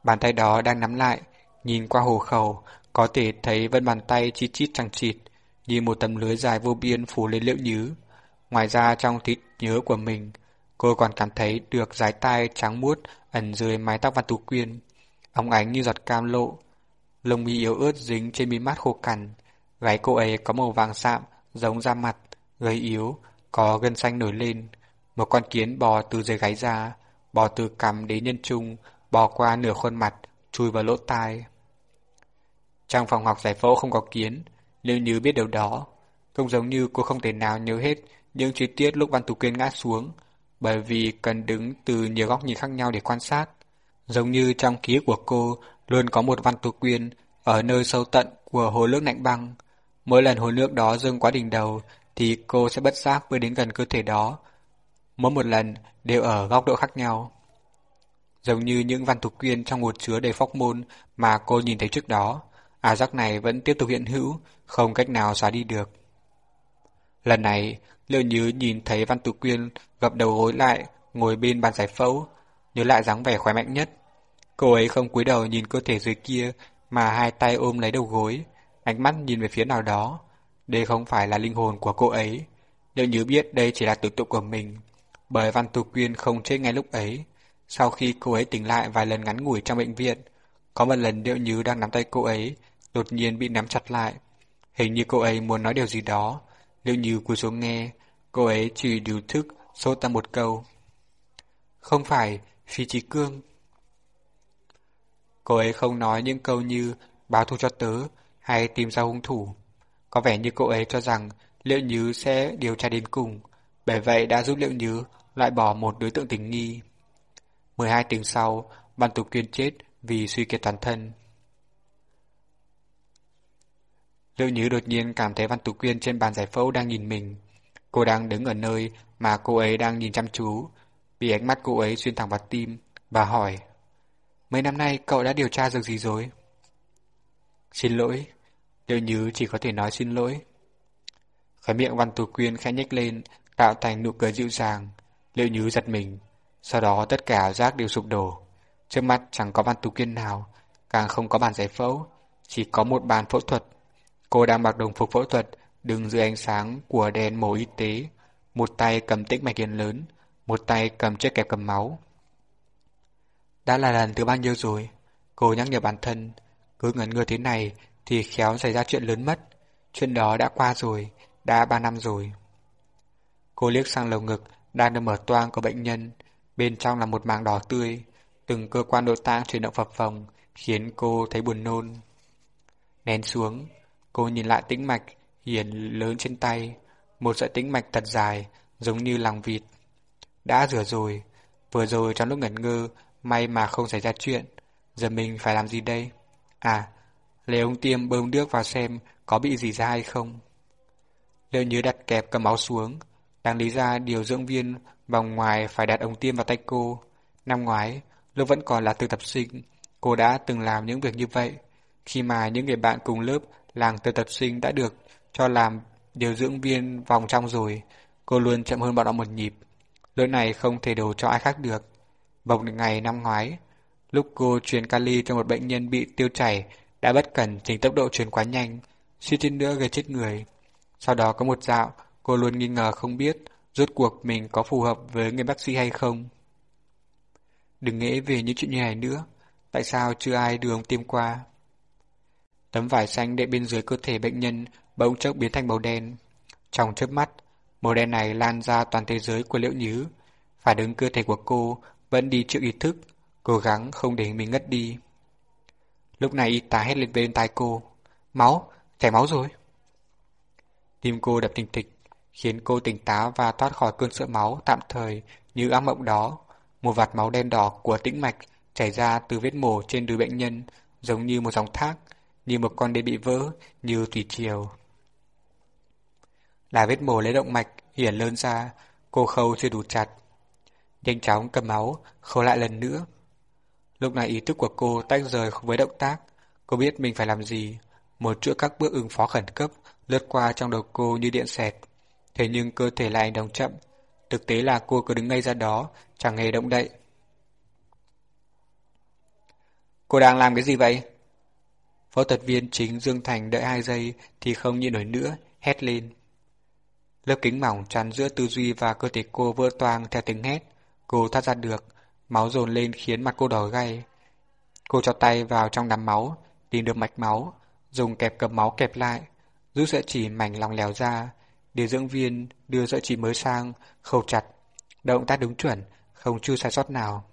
Bàn tay đó đang nắm lại, nhìn qua hồ khẩu, có thể thấy vân bàn tay chít chít chẳng chịt, như một tấm lưới dài vô biên phủ lên liễu nhứ. Ngoài ra trong thịt nhớ của mình, cô còn cảm thấy được dái tai trắng muốt ẩn dưới mái tóc văn tú quyên, óng ánh như giọt cam lộ. Lông mi yếu ớt dính trên mí mắt khô cằn, gáy cô ấy có màu vàng sạm, giống da mặt, gầy yếu, có gân xanh nổi lên. Một con kiến bò từ dưới gáy ra, bò từ cằm đến nhân trung, bò qua nửa khuôn mặt, chui vào lỗ tai. Trong phòng học giải phẫu không có kiến, nếu Như biết điều đó. Không giống như cô không thể nào nhớ hết những chi tiết lúc Văn Tú Quyên ngã xuống, bởi vì cần đứng từ nhiều góc nhìn khác nhau để quan sát. Giống như trong ký của cô luôn có một Văn Tú Quyên ở nơi sâu tận của hồ nước lạnh băng. Mỗi lần hồ nước đó dâng quá đỉnh đầu thì cô sẽ bất giác bước đến gần cơ thể đó. Mỗi một lần đều ở góc độ khác nhau. Giống như những Văn thục Quyên trong một chứa đầy phóc môn mà cô nhìn thấy trước đó, ảo giác này vẫn tiếp tục hiện hữu, không cách nào xóa đi được. Lần này, Liệu Như nhìn thấy Văn Tú Quyên gập đầu gối lại, ngồi bên bàn giải phẫu, nhớ lại dáng vẻ khỏe mạnh nhất. Cô ấy không cúi đầu nhìn cơ thể dưới kia, mà hai tay ôm lấy đầu gối, ánh mắt nhìn về phía nào đó. Đây không phải là linh hồn của cô ấy. Nếu như biết đây chỉ là tưởng tượng của mình, bởi Văn Tú Quyên không chết ngay lúc ấy. Sau khi cô ấy tỉnh lại vài lần ngắn ngủi trong bệnh viện, có một lần Điệu Như đang nắm tay cô ấy, đột nhiên bị nắm chặt lại. Hình như cô ấy muốn nói điều gì đó, Điệu như cúi xuống nghe, cô ấy chỉ điều thức sốt ra một câu. Không phải, Phi Trí Cương. Cô ấy không nói những câu như báo thù cho tớ hay tìm ra hung thủ. Có vẻ như cô ấy cho rằng Liệu nhứ sẽ điều tra đến cùng, bởi vậy đã giúp Liệu nhứ loại bỏ một đối tượng tình nghi. 12 tiếng sau, Văn Tục Kiên chết vì suy kiệt toàn thân. Liệu nhứ đột nhiên cảm thấy Văn Tú Quyên trên bàn giải phẫu đang nhìn mình. Cô đang đứng ở nơi mà cô ấy đang nhìn chăm chú, vì ánh mắt cô ấy xuyên thẳng vào tim, và hỏi. Mấy năm nay cậu đã điều tra được gì rồi? Xin lỗi. Liệu Như chỉ có thể nói xin lỗi. Khói miệng Văn Tú Quyên khẽ nhếch lên, tạo thành nụ cười dịu dàng. Liệu Như giật mình. Sau đó tất cả giác đều sụp đổ. Trước mắt chẳng có Văn Tú Quyên nào, càng không có bàn giải phẫu, chỉ có một bàn phẫu thuật Cô đang mặc đồng phục phẫu thuật, đứng dưới ánh sáng của đèn mổ y tế, một tay cầm tĩnh mạch hiền lớn, một tay cầm chiếc kẹp cầm máu. Đã là lần thứ bao nhiêu rồi? Cô nhắc nhở bản thân, cứ ngẩn ngơ thế này thì khéo xảy ra chuyện lớn mất. Chuyện đó đã qua rồi, đã ba năm rồi. Cô liếc sang lồng ngực đang được mở toang của bệnh nhân, bên trong là một màng đỏ tươi, từng cơ quan nội tạng chuyển động phập phồng, khiến cô thấy buồn nôn. Nén xuống, Cô nhìn lại tĩnh mạch hiền lớn trên tay, một sợi tĩnh mạch thật dài, giống như lòng vịt. Đã rửa rồi, vừa rồi trong lúc ngẩn ngơ, may mà không xảy ra chuyện. Giờ mình phải làm gì đây? À, lấy ống tiêm bơm nước vào xem có bị gì ra hay không. Liệu nhớ đặt kẹp cầm máu xuống, đang lý ra điều dưỡng viên vòng ngoài phải đặt ống tiêm vào tay cô. Năm ngoái, lúc vẫn còn là thực tập sinh, cô đã từng làm những việc như vậy. Khi mà những người bạn cùng lớp làng thực tập sinh đã được cho làm điều dưỡng viên vòng trong rồi. Cô luôn chậm hơn bọn họ một nhịp. Lỗi này không thể đổ cho ai khác được. vòng ngày năm ngoái, lúc cô truyền kali cho một bệnh nhân bị tiêu chảy đã bất cẩn chỉnh tốc độ truyền quá nhanh, suy chút nữa gây chết người. Sau đó có một dạo, cô luôn nghi ngờ không biết rốt cuộc mình có phù hợp với người bác sĩ hay không. Đừng nghĩ về những chuyện như này nữa, tại sao chưa ai đường tiêm qua. Tấm vải xanh đệm bên dưới cơ thể bệnh nhân bỗng chốc biến thành màu đen. Trong chớp mắt, màu đen này lan ra toàn thế giới của Liễu Nhứ. Phản ứng cơ thể của cô vẫn đi chịu ý thức, cố gắng không để mình ngất đi. Lúc này y tá hét lên bên tai cô. Máu, chảy máu rồi. Tim cô đập thình thịch, khiến cô tỉnh táo và thoát khỏi cơn sợ máu tạm thời như ác mộng đó. Một vạt máu đen đỏ của tĩnh mạch chảy ra từ vết mổ trên đùi bệnh nhân, giống như một dòng thác, như một con đê bị vỡ, như thủy triều. Là vết mổ lấy động mạch, hiển lớn ra, cô khâu chưa đủ chặt. Nhanh chóng cầm máu, khâu lại lần nữa. Lúc này ý thức của cô tách rời với động tác, cô biết mình phải làm gì. Một chuỗi các bước ứng phó khẩn cấp lướt qua trong đầu cô như điện xẹt. Thế nhưng cơ thể lại hành động chậm. Thực tế là cô cứ đứng ngay ra đó, chẳng hề động đậy. Cô đang làm cái gì vậy? Phẫu thuật viên chính Dương Thành đợi hai giây thì không nhịn nổi nữa, hét lên. Lớp kính mỏng chắn giữa tư duy và cơ thể cô vỡ toang theo tiếng hét. Cô thoát ra được, máu dồn lên khiến mặt cô đỏ gay. Cô cho tay vào trong đám máu, tìm được mạch máu, dùng kẹp cầm máu kẹp lại, rút sợi chỉ mảnh lòng lèo ra. Điều dưỡng viên đưa sợi chỉ mới sang, khâu chặt. Động tác đúng chuẩn, không chưa sai sót nào.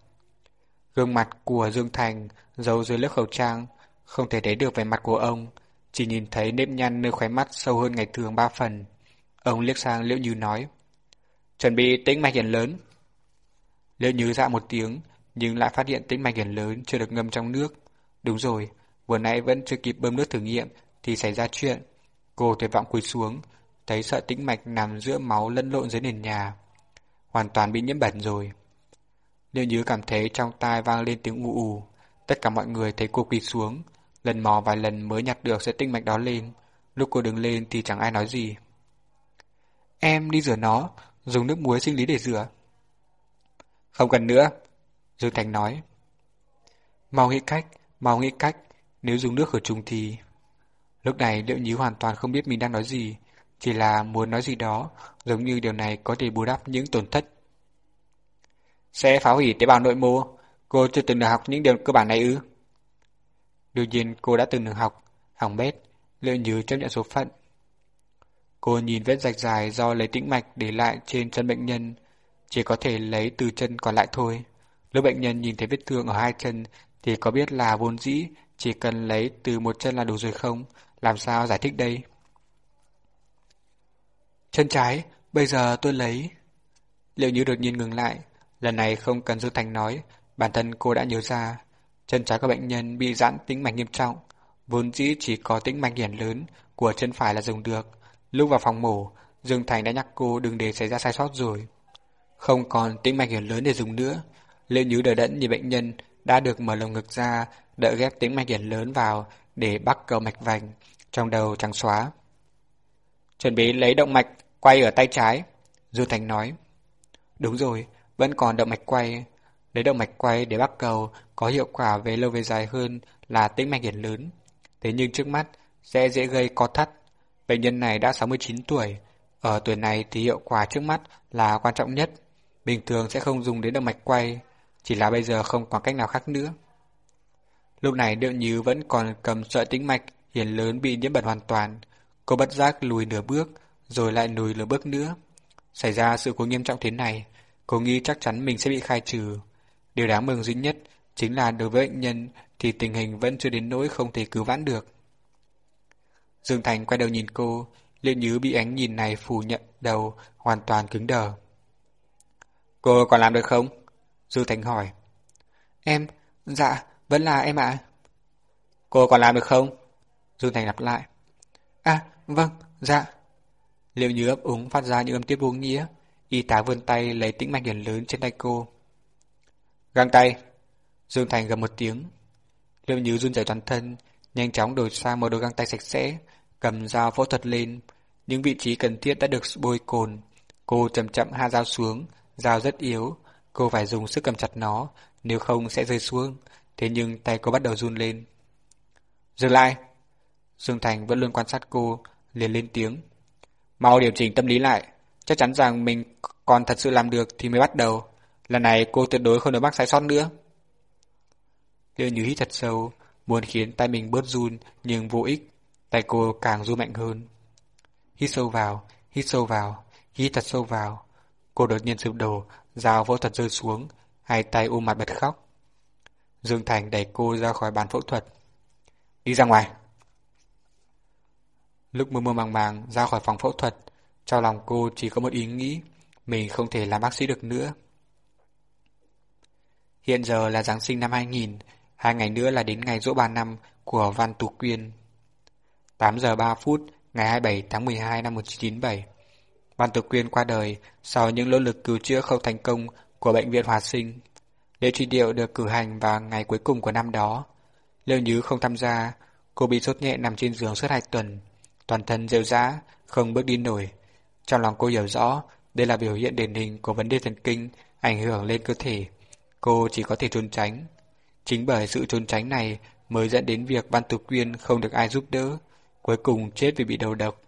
Gương mặt của Dương Thành giấu dưới lớp khẩu trang, không thể thấy được vẻ mặt của ông. chỉ nhìn thấy nếp nhăn nơi khóe mắt sâu hơn ngày thường ba phần. Ông liếc sang Liễu Như nói, chuẩn bị tĩnh mạch hiển lớn liệu nhớ dạ một tiếng, nhưng lại phát hiện tĩnh mạch hiển lớn chưa được ngâm trong nước. Đúng rồi, vừa nãy vẫn chưa kịp bơm nước thử nghiệm thì xảy ra chuyện. Cô tuyệt vọng cúi xuống, thấy sợi tĩnh mạch nằm giữa máu lẫn lộn dưới nền nhà. Hoàn toàn bị nhiễm bẩn rồi. liệu nhớ cảm thấy trong tai vang lên tiếng ù ù. Tất cả mọi người thấy cô quỳ xuống, lần mò vài lần mới nhặt được sợi tĩnh mạch đó lên. Lúc cô đứng lên thì chẳng ai nói gì. Em đi rửa nó, dùng nước muối sinh lý để rửa. Không cần nữa, Dương Thành nói. Mau nghĩ cách, mau nghĩ cách, nếu dùng nước khử trùng thì... Lúc này Liệu Nhí hoàn toàn không biết mình đang nói gì, chỉ là muốn nói gì đó, giống như điều này có thể bù đắp những tổn thất. Sẽ phá hủy tế bào nội mô, cô chưa từng được học những điều cơ bản này ư? Đương nhiên cô đã từng được học, hỏng bét, Liệu Như chấp nhận số phận. Cô nhìn vết rạch dài do lấy tĩnh mạch để lại trên chân bệnh nhân, chỉ có thể lấy từ chân còn lại thôi. Lúc bệnh nhân nhìn thấy vết thương ở hai chân thì có biết là vốn dĩ chỉ cần lấy từ một chân là đủ rồi không? Làm sao giải thích đây? Chân trái, bây giờ tôi lấy. Liệu như đột nhiên ngừng lại, lần này không cần Dương Thành nói, bản thân cô đã nhớ ra. Chân trái của bệnh nhân bị giãn tĩnh mạch nghiêm trọng, vốn dĩ chỉ có tĩnh mạch hiển lớn của chân phải là dùng được. Lúc vào phòng mổ, Dương Thành đã nhắc cô đừng để xảy ra sai sót rồi. Không còn tĩnh mạch hiển lớn để dùng nữa. Liệu như đờ đẫn như bệnh nhân đã được mở lồng ngực ra, đợi ghép tĩnh mạch hiển lớn vào để bắt cầu mạch vành, trong đầu trắng xóa. Chuẩn bị lấy động mạch quay ở tay trái, Du Thành nói. Đúng rồi, vẫn còn động mạch quay. Lấy động mạch quay để bắt cầu có hiệu quả về lâu về dài hơn là tĩnh mạch hiển lớn. Thế nhưng trước mắt sẽ dễ gây co thắt. Bệnh nhân này đã 69 tuổi. Ở tuổi này thì hiệu quả trước mắt là quan trọng nhất. Bình thường sẽ không dùng đến động mạch quay, chỉ là bây giờ không còn cách nào khác nữa. Lúc này Điệu Như vẫn còn cầm sợi tĩnh mạch hiển lớn bị nhiễm bẩn hoàn toàn. Cô bất giác lùi nửa bước, rồi lại lùi nửa bước nữa. Xảy ra sự cố nghiêm trọng thế này, cô nghĩ chắc chắn mình sẽ bị khai trừ. Điều đáng mừng duy nhất chính là đối với bệnh nhân thì tình hình vẫn chưa đến nỗi không thể cứu vãn được. Dương Thành quay đầu nhìn cô, Liên Nhứ bị ánh nhìn này phủ nhận đầu, hoàn toàn cứng đờ. Cô còn làm được không? Dương Thành hỏi. Em, dạ, vẫn là em ạ. Cô còn làm được không? Dương Thành lặp lại. À, vâng, dạ. Liệu như ấp úng phát ra những âm tiết vô nghĩa, y tá vươn tay lấy tĩnh mạch hiển lớn trên tay cô. Găng tay. Dương Thành gầm một tiếng. Liệu như run rẩy toàn thân, nhanh chóng đổi sang một đôi găng tay sạch sẽ, cầm dao phẫu thuật lên. Những vị trí cần thiết đã được bôi cồn. Cô chậm chậm hạ dao xuống, dao rất yếu. Cô phải dùng sức cầm chặt nó, nếu không sẽ rơi xuống. Thế nhưng tay cô bắt đầu run lên. Dừng lại! Dương Thành vẫn luôn quan sát cô, liền lên tiếng. Mau điều chỉnh tâm lý lại, chắc chắn rằng mình còn thật sự làm được thì mới bắt đầu. Lần này cô tuyệt đối không được mắc sai sót nữa. Liêu Như hít thật sâu, muốn khiến tay mình bớt run nhưng vô ích, tay cô càng run mạnh hơn. Hít sâu vào, hít sâu vào, hít thật sâu vào. Cô đột nhiên sụp đổ, dao phẫu thuật rơi xuống, hai tay ôm mặt bật khóc. Dương Thành đẩy cô ra khỏi bàn phẫu thuật. Đi ra ngoài. Lúc mơ mơ màng màng ra khỏi phòng phẫu thuật, trong lòng cô chỉ có một ý nghĩ, mình không thể làm bác sĩ được nữa. Hiện giờ là Giáng sinh năm 2000, hai ngày nữa là đến ngày rỗ ba năm của Văn Tú Quyên. 8 giờ 3 phút, ngày 27 tháng 12 năm 1997. Văn Tử Quyên qua đời sau những nỗ lực cứu chữa không thành công của Bệnh viện Hòa Sinh. Lễ truy điệu được cử hành vào ngày cuối cùng của năm đó. Liêu Nhứ không tham gia, cô bị sốt nhẹ nằm trên giường suốt hai tuần, toàn thân rêu rã, không bước đi nổi. Trong lòng cô hiểu rõ, đây là biểu hiện điển hình của vấn đề thần kinh ảnh hưởng lên cơ thể. Cô chỉ có thể trốn tránh. Chính bởi sự trốn tránh này mới dẫn đến việc Văn Tử Quyên không được ai giúp đỡ, cuối cùng chết vì bị đầu độc.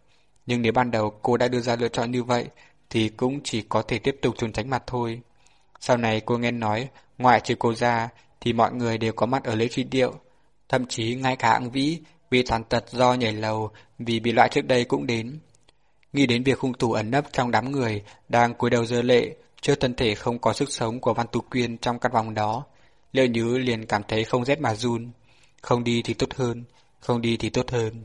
Nhưng nếu ban đầu cô đã đưa ra lựa chọn như vậy, thì cũng chỉ có thể tiếp tục trốn tránh mặt thôi. Sau này cô nghe nói, ngoại trừ cô ra, thì mọi người đều có mặt ở lễ truy điệu. Thậm chí ngay cả hạng vĩ, bị tàn tật do nhảy lầu vì bị loại trước đây cũng đến. Nghĩ đến việc hung thủ ẩn nấp trong đám người đang cúi đầu dơ lệ trước thân thể không có sức sống của Văn Tú Quyên trong căn phòng đó, Liệu Nhứ liền cảm thấy không rét mà run. Không đi thì tốt hơn, không đi thì tốt hơn.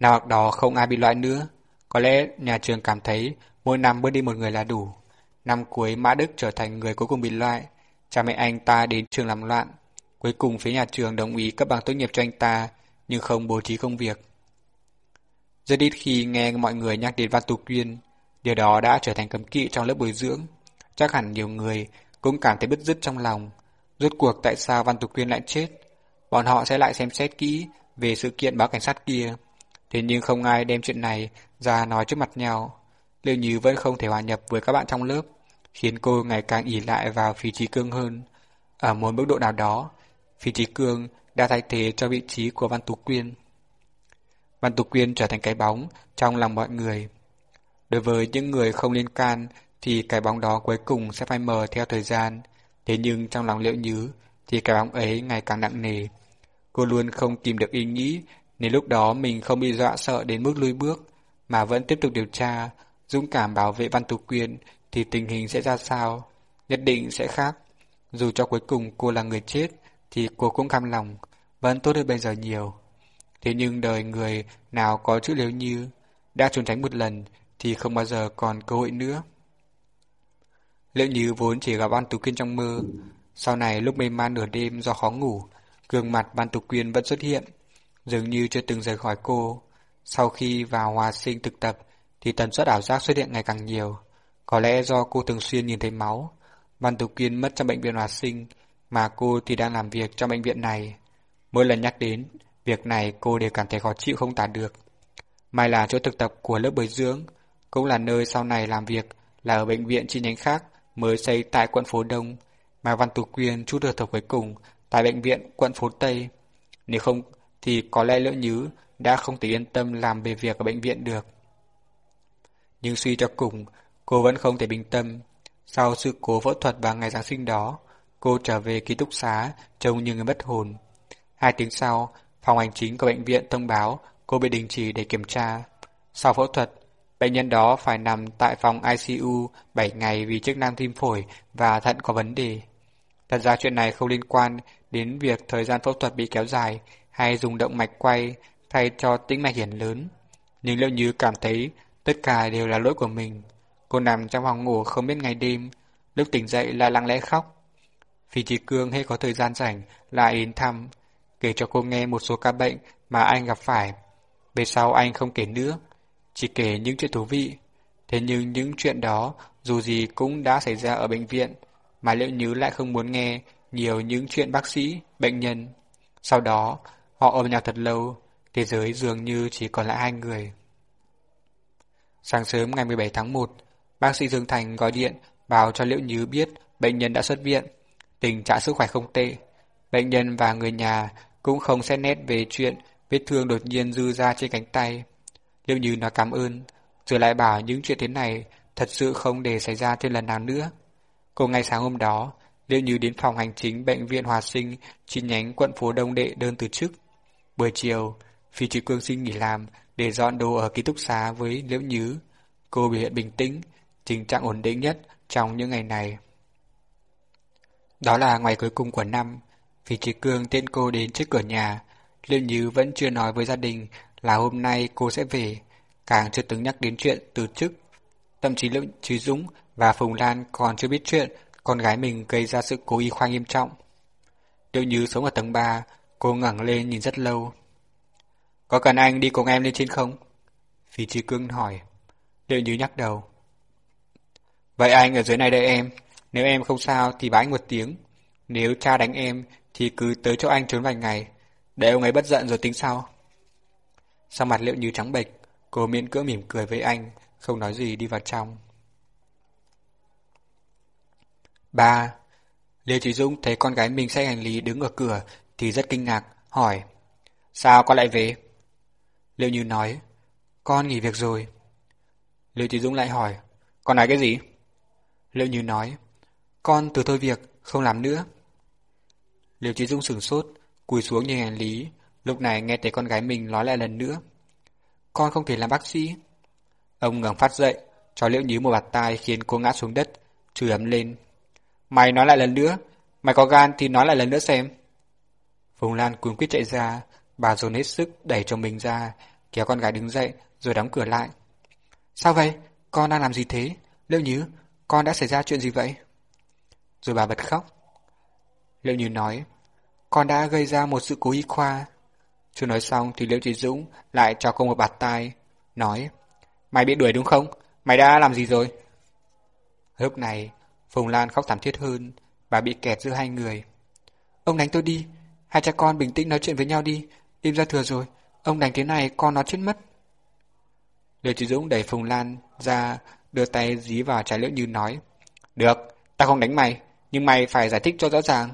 Nào hoặc đó không ai bị loại nữa. Có lẽ nhà trường cảm thấy mỗi năm bớt đi một người là đủ. Năm cuối Mã Đức trở thành người cuối cùng bị loại. Cha mẹ anh ta đến trường làm loạn. Cuối cùng phía nhà trường đồng ý cấp bằng tốt nghiệp cho anh ta, nhưng không bố trí công việc. Rất ít khi nghe mọi người nhắc đến Văn Tú Quyên, điều đó đã trở thành cấm kỵ trong lớp bồi dưỡng. Chắc hẳn nhiều người cũng cảm thấy bứt rứt trong lòng. Rốt cuộc tại sao Văn Tú Quyên lại chết? Bọn họ sẽ lại xem xét kỹ về sự kiện báo cảnh sát kia. Thế nhưng không ai đem chuyện này ra nói trước mặt nhau. Liệu Như vẫn không thể hòa nhập với các bạn trong lớp, khiến cô ngày càng ỉ lại vào Phi Trí Cương hơn. Ở một mức độ nào đó, Phi Trí Cương đã thay thế cho vị trí của Văn Tú Quyên. Văn Tú Quyên trở thành cái bóng trong lòng mọi người. Đối với những người không liên can thì cái bóng đó cuối cùng sẽ phai mờ theo thời gian. Thế nhưng trong lòng Liệu Như thì cái bóng ấy ngày càng nặng nề. Cô luôn không tìm được ý nghĩ nên lúc đó mình không bị dọa sợ đến mức lùi bước mà vẫn tiếp tục điều tra, dũng cảm bảo vệ Văn Tú Quyên thì tình hình sẽ ra sao? Nhất định sẽ khác. Dù cho cuối cùng cô là người chết thì cô cũng cam lòng, vẫn tốt hơn bây giờ nhiều. Thế nhưng đời người nào có chữ nếu như đã trốn tránh một lần thì không bao giờ còn cơ hội nữa. Liệu như vốn chỉ gặp Ban Tú Quyên trong mơ, sau này lúc mê man nửa đêm do khó ngủ, gương mặt Ban Tú Quyên vẫn xuất hiện, dường như chưa từng rời khỏi cô. Sau khi vào hòa sinh thực tập thì tần suất ảo giác xuất hiện ngày càng nhiều. Có lẽ do cô thường xuyên nhìn thấy máu. Văn Tú Kiên mất trong bệnh viện hòa sinh, mà cô thì đang làm việc trong bệnh viện này. Mỗi lần nhắc đến, việc này cô đều cảm thấy khó chịu không tả được. May là chỗ thực tập của lớp bồi dưỡng, cũng là nơi sau này làm việc là ở bệnh viện chi nhánh khác mới xây tại quận phố Đông, mà Văn Tú Quyên chút được thập cuối cùng tại bệnh viện quận phố Tây. Nếu không thì có lẽ Lỡ Nhứ đã không thể yên tâm làm về việc ở bệnh viện được. Nhưng suy cho cùng, cô vẫn không thể bình tâm. Sau sự cố phẫu thuật vào ngày Giáng sinh đó, cô trở về ký túc xá trông như người mất hồn. Hai tiếng sau, phòng hành chính của bệnh viện thông báo cô bị đình chỉ để kiểm tra. Sau phẫu thuật, bệnh nhân đó phải nằm tại phòng ICU 7 ngày vì chức năng tim phổi và thận có vấn đề. Thật ra chuyện này không liên quan đến việc thời gian phẫu thuật bị kéo dài hay dùng động mạch quay thay cho tĩnh mạch hiển lớn. Nhưng Liễu Như cảm thấy tất cả đều là lỗi của mình. Cô nằm trong phòng ngủ không biết ngày đêm, lúc tỉnh dậy lại lặng lẽ khóc. Phi Trí Cương hay có thời gian rảnh lại đến thăm, kể cho cô nghe một số ca bệnh mà anh gặp phải. Về sau anh không kể nữa, chỉ kể những chuyện thú vị. Thế nhưng những chuyện đó dù gì cũng đã xảy ra ở bệnh viện, mà Liễu Như lại không muốn nghe nhiều những chuyện bác sĩ, bệnh nhân. Sau đó, họ ôm nhau thật lâu, thế giới dường như chỉ còn lại hai người. Sáng sớm ngày 17 tháng 1, bác sĩ Dương Thành gọi điện báo cho Liễu Như biết bệnh nhân đã xuất viện, tình trạng sức khỏe không tệ. Bệnh nhân và người nhà cũng không xét nét về chuyện vết thương đột nhiên dư ra trên cánh tay. Liễu Như nói cảm ơn, rồi lại bảo những chuyện thế này thật sự không để xảy ra thêm lần nào nữa. Cô ngày sáng hôm đó, Liễu Như đến phòng hành chính bệnh viện Hòa Sinh chi nhánh quận phố Đông Đệ đơn từ chức. Buổi chiều, Phi Trí Cương xin nghỉ làm để dọn đồ ở ký túc xá với Liễu nhứ. Cô biểu hiện bình tĩnh, tình trạng ổn định nhất trong những ngày này. Đó là ngày cuối cùng của năm, Phi Trí Cương tên cô đến trước cửa nhà. Liễu nhứ vẫn chưa nói với gia đình là hôm nay cô sẽ về, càng chưa từng nhắc đến chuyện từ chức. Thậm chí Liễu Trí Dũng và Phùng Lan còn chưa biết chuyện con gái mình gây ra sự cố y khoa nghiêm trọng. Liễu nhứ sống ở tầng 3, cô ngẩng lên nhìn rất lâu. Có cần anh đi cùng em lên trên không? Phi Trí Cương hỏi. Liệu như nhắc đầu. Vậy anh ở dưới này đợi em. Nếu em không sao thì bãi anh một tiếng. Nếu cha đánh em thì cứ tới chỗ anh trốn vài ngày. Để ông ấy bất giận rồi tính sau. Sau mặt liệu như trắng bệch, cô miễn cưỡng mỉm cười với anh, không nói gì đi vào trong. Ba. Liêu Trí Dũng thấy con gái mình xách hành lý đứng ở cửa thì rất kinh ngạc, hỏi. Sao con lại về? liệu Như nói, con nghỉ việc rồi. liệu Trí Dũng lại hỏi, con nói cái gì? liệu Như nói, con từ thôi việc, không làm nữa. liệu Trí Dũng sửng sốt, cùi xuống như hành lý, lúc này nghe thấy con gái mình nói lại lần nữa. Con không thể làm bác sĩ. Ông ngẩng phát dậy, cho Liễu Như một bạt tai khiến cô ngã xuống đất, chửi ấm lên. Mày nói lại lần nữa, mày có gan thì nói lại lần nữa xem. Phùng Lan cuốn quyết chạy ra, bà dồn hết sức đẩy chồng mình ra, kéo con gái đứng dậy rồi đóng cửa lại. Sao vậy? Con đang làm gì thế? Liệu Như, con đã xảy ra chuyện gì vậy? Rồi bà bật khóc. Liệu Như nói, con đã gây ra một sự cố y khoa. Chưa nói xong thì Liễu Trí Dũng lại cho cô một bạt tai, nói, mày bị đuổi đúng không? Mày đã làm gì rồi? Lúc này, Phùng Lan khóc thảm thiết hơn, bà bị kẹt giữa hai người. Ông đánh tôi đi, hai cha con bình tĩnh nói chuyện với nhau đi, im ra thừa rồi, ông đánh thế này con nó chết mất. Lê Trí Dũng đẩy Phùng Lan ra, đưa tay dí vào trái Liễu Như nói, Được, ta không đánh mày, nhưng mày phải giải thích cho rõ ràng.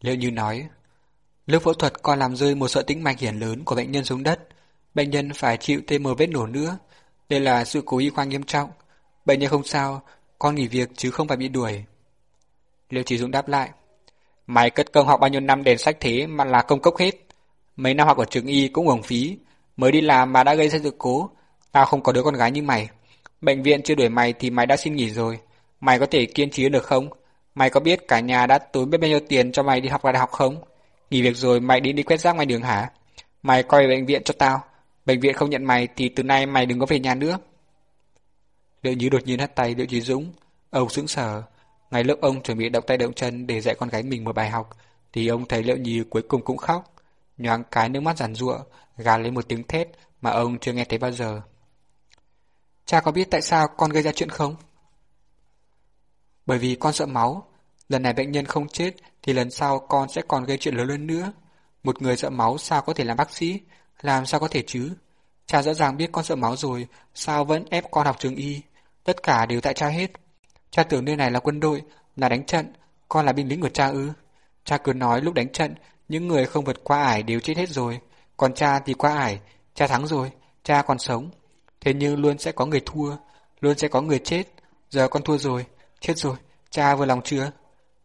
Liễu Như nói, lúc phẫu thuật con làm rơi một sợi tĩnh mạch hiển lớn của bệnh nhân xuống đất, bệnh nhân phải chịu thêm một vết nổ nữa. Đây là sự cố y khoa nghiêm trọng. Bệnh nhân không sao, con nghỉ việc chứ không phải bị đuổi. Liêu Chí Dũng đáp lại. Mày cất công học bao nhiêu năm đèn sách thế mà là công cốc hết. Mấy năm học ở trường y cũng uổng phí. Mới đi làm mà đã gây ra sự cố. Tao không có đứa con gái như mày. Bệnh viện chưa đuổi mày thì mày đã xin nghỉ rồi. Mày có thể kiên trì được không? Mày có biết cả nhà đã tốn biết bao nhiêu tiền cho mày đi học đại học không? Nghỉ việc rồi mày đi đi quét rác ngoài đường hả? Mày coi bệnh viện cho tao. Bệnh viện không nhận mày thì từ nay mày đừng có về nhà nữa. Liệu Như đột nhiên hắt tay, Liệu Chí Dũng. Ông sững sờ. Ngay lúc ông chuẩn bị động tay động chân để dạy con gái mình một bài học, thì ông thấy Liệu nhi cuối cùng cũng khóc. Nhoáng cái nước mắt giàn giụa, gà lên một tiếng thét mà ông chưa nghe thấy bao giờ. Cha có biết tại sao con gây ra chuyện không? Bởi vì con sợ máu. Lần này bệnh nhân không chết thì lần sau con sẽ còn gây chuyện lớn hơn nữa. Một người sợ máu sao có thể làm bác sĩ? Làm sao có thể chứ? Cha rõ ràng biết con sợ máu rồi, sao vẫn ép con học trường y? Tất cả đều tại cha hết. Cha tưởng nơi này là quân đội, là đánh trận, con là binh lính của cha ư. Cha cứ nói lúc đánh trận, những người không vượt qua ải đều chết hết rồi. Còn cha thì qua ải, cha thắng rồi, cha còn sống. Thế nhưng luôn sẽ có người thua, luôn sẽ có người chết. Giờ con thua rồi, chết rồi, cha vừa lòng chưa?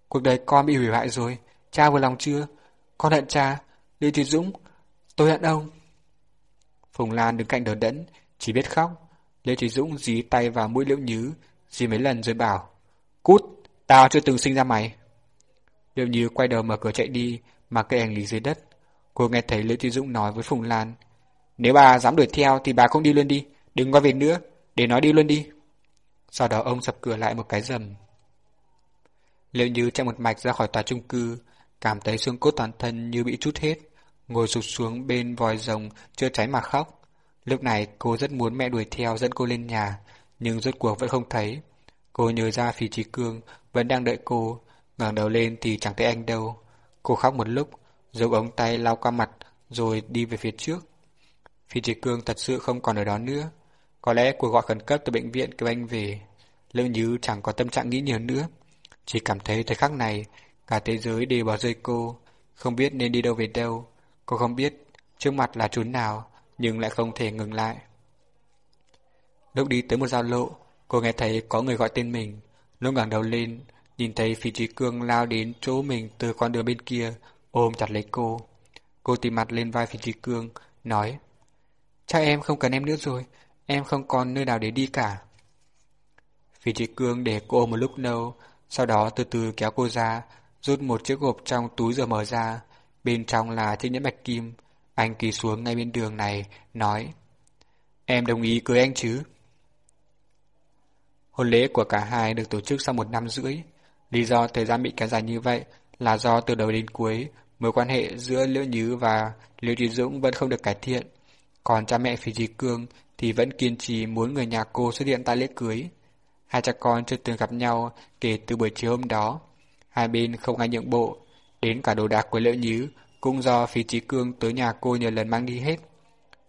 Cuộc đời con bị hủy hoại rồi, cha vừa lòng chưa? Con hận cha, Lý thị Dũng, tôi hận ông. Phùng Lan đứng cạnh đờ đẫn, chỉ biết khóc. Lê thị Dũng dí tay vào mũi liễu nhứ, dí mấy lần rồi bảo, Cút, tao chưa từng sinh ra mày. Liễu như quay đầu mở cửa chạy đi, mà cây hành lý dưới đất. Cô nghe thấy Lê Thị Dũng nói với Phùng Lan, Nếu bà dám đuổi theo thì bà không đi luôn đi, đừng quay về nữa, để nó đi luôn đi. Sau đó ông sập cửa lại một cái rầm. Liệu như chạy một mạch ra khỏi tòa trung cư, cảm thấy xương cốt toàn thân như bị chút hết, ngồi sụp xuống bên vòi rồng chưa cháy mà khóc. Lúc này cô rất muốn mẹ đuổi theo dẫn cô lên nhà, nhưng rốt cuộc vẫn không thấy. Cô nhớ ra Phi Trí Cương vẫn đang đợi cô, ngẩng đầu lên thì chẳng thấy anh đâu. Cô khóc một lúc, dùng ống tay lau qua mặt rồi đi về phía trước. Phi Trí Cương thật sự không còn ở đó nữa. Có lẽ cuộc gọi khẩn cấp từ bệnh viện kêu anh về. Liệu như chẳng có tâm trạng nghĩ nhiều nữa. Chỉ cảm thấy thời khắc này, cả thế giới đều bỏ rơi cô, không biết nên đi đâu về đâu. Cô không biết trước mặt là chốn nào, nhưng lại không thể ngừng lại. Lúc đi tới một giao lộ, cô nghe thấy có người gọi tên mình. Lúc ngẩng đầu lên, nhìn thấy Phi Trí Cương lao đến chỗ mình từ con đường bên kia, ôm chặt lấy cô. Cô tìm mặt lên vai Phi Trí Cương, nói Cha em không cần em nữa rồi, em không còn nơi nào để đi cả. Phi Trí Cương để cô một lúc lâu, sau đó từ từ kéo cô ra, rút một chiếc hộp trong túi rồi mở ra. Bên trong là chiếc nhẫn bạch kim. Anh kỳ xuống ngay bên đường này, nói Em đồng ý cưới anh chứ? Hôn lễ của cả hai được tổ chức sau một năm rưỡi. Lý do thời gian bị kéo dài như vậy là do từ đầu đến cuối, mối quan hệ giữa Liễu Nhứ và Liễu Trí Dũng vẫn không được cải thiện. Còn cha mẹ Phi Trí Cương thì vẫn kiên trì muốn người nhà cô xuất hiện tại lễ cưới. Hai cha con chưa từng gặp nhau kể từ buổi chiều hôm đó. Hai bên không ai nhượng bộ, đến cả đồ đạc của Liễu Nhứ cũng do Phi Trí Cương tới nhà cô nhiều lần mang đi hết.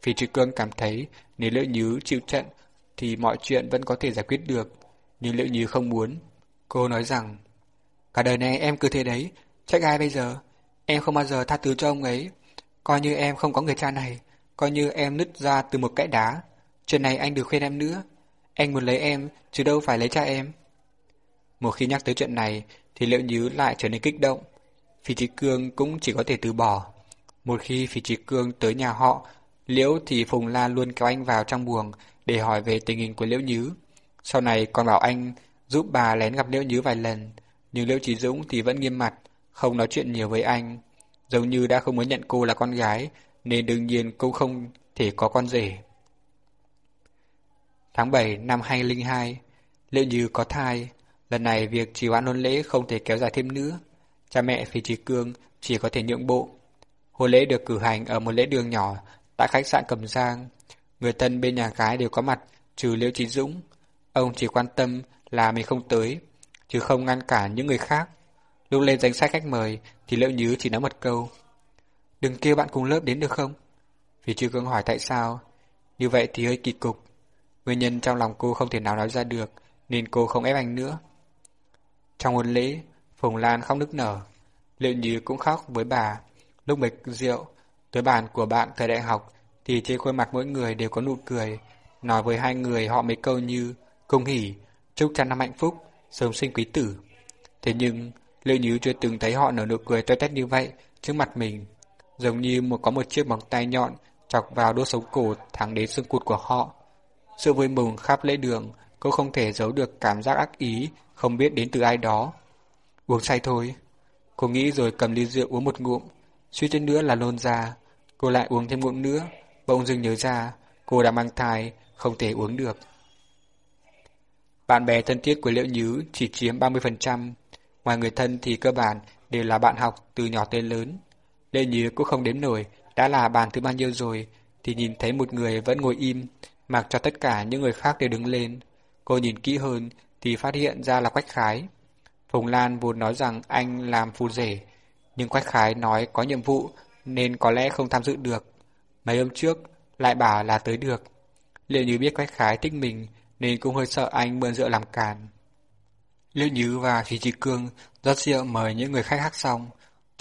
Phi Trí Cương cảm thấy nếu Liễu Nhứ chịu trận thì mọi chuyện vẫn có thể giải quyết được, nhưng liệu như không muốn. Cô nói rằng, cả đời này em cứ thế đấy, trách ai bây giờ? Em không bao giờ tha thứ cho ông ấy. Coi như em không có người cha này, coi như em nứt ra từ một kẽ đá. Chuyện này anh đừng khuyên em nữa. Anh muốn lấy em, chứ đâu phải lấy cha em. Một khi nhắc tới chuyện này, thì liệu Nhứ lại trở nên kích động. Phi Trí Cương cũng chỉ có thể từ bỏ. Một khi Phi Trí Cương tới nhà họ, Liễu thì Phùng La luôn kéo anh vào trong buồng để hỏi về tình hình của Liễu Nhứ. Sau này còn bảo anh giúp bà lén gặp Liễu Nhứ vài lần, nhưng Liễu Trí Dũng thì vẫn nghiêm mặt, không nói chuyện nhiều với anh. Giống như đã không muốn nhận cô là con gái, nên đương nhiên cô không thể có con rể. Tháng 7 năm 2002, Liễu Như có thai, lần này việc trì hoãn hôn lễ không thể kéo dài thêm nữa. Cha mẹ Phi Trí Cương chỉ có thể nhượng bộ. Hôn lễ được cử hành ở một lễ đường nhỏ tại khách sạn Cẩm Giang. Người thân bên nhà gái đều có mặt, trừ Liễu Chí Dũng. Ông chỉ quan tâm là mình không tới, chứ không ngăn cản những người khác. Lúc lên danh sách khách mời thì Liễu Nhứ chỉ nói một câu. Đừng kêu bạn cùng lớp đến được không? Vì chưa cương hỏi tại sao. Như vậy thì hơi kỳ cục. Nguyên nhân trong lòng cô không thể nào nói ra được, nên cô không ép anh nữa. Trong hôn lễ, Phùng Lan khóc nức nở. Liệu Như cũng khóc với bà. Lúc bịch rượu, tới bàn của bạn thời đại học, thì trên khuôn mặt mỗi người đều có nụ cười, nói với hai người họ mấy câu như công hỉ, chúc trăm năm hạnh phúc, sớm sinh quý tử. Thế nhưng, Liệu Như chưa từng thấy họ nở nụ cười toe tét như vậy trước mặt mình giống như một có một chiếc móng tay nhọn chọc vào đốt sống cổ thẳng đến xương cụt của họ. Sự vui mừng khắp lễ đường, cô không thể giấu được cảm giác ác ý, không biết đến từ ai đó. Uống say thôi. Cô nghĩ rồi cầm ly rượu uống một ngụm, suy trên nữa là lôn ra. Cô lại uống thêm ngụm nữa, bỗng dưng nhớ ra, cô đã mang thai, không thể uống được. Bạn bè thân thiết của Liệu Nhứ chỉ chiếm 30%, ngoài người thân thì cơ bản đều là bạn học từ nhỏ tới lớn. Lê Nhứ cũng không đếm nổi, đã là bàn thứ bao nhiêu rồi, thì nhìn thấy một người vẫn ngồi im, mặc cho tất cả những người khác đều đứng lên. Cô nhìn kỹ hơn thì phát hiện ra là Quách Khái. Phùng Lan vốn nói rằng anh làm phù rể, nhưng Quách Khái nói có nhiệm vụ nên có lẽ không tham dự được. Mấy hôm trước lại bảo là tới được. Liệu Như biết Quách Khái thích mình nên cũng hơi sợ anh mượn rượu làm càn. Liệu Như và Thủy Trí Cương rót rượu mời những người khách hát xong,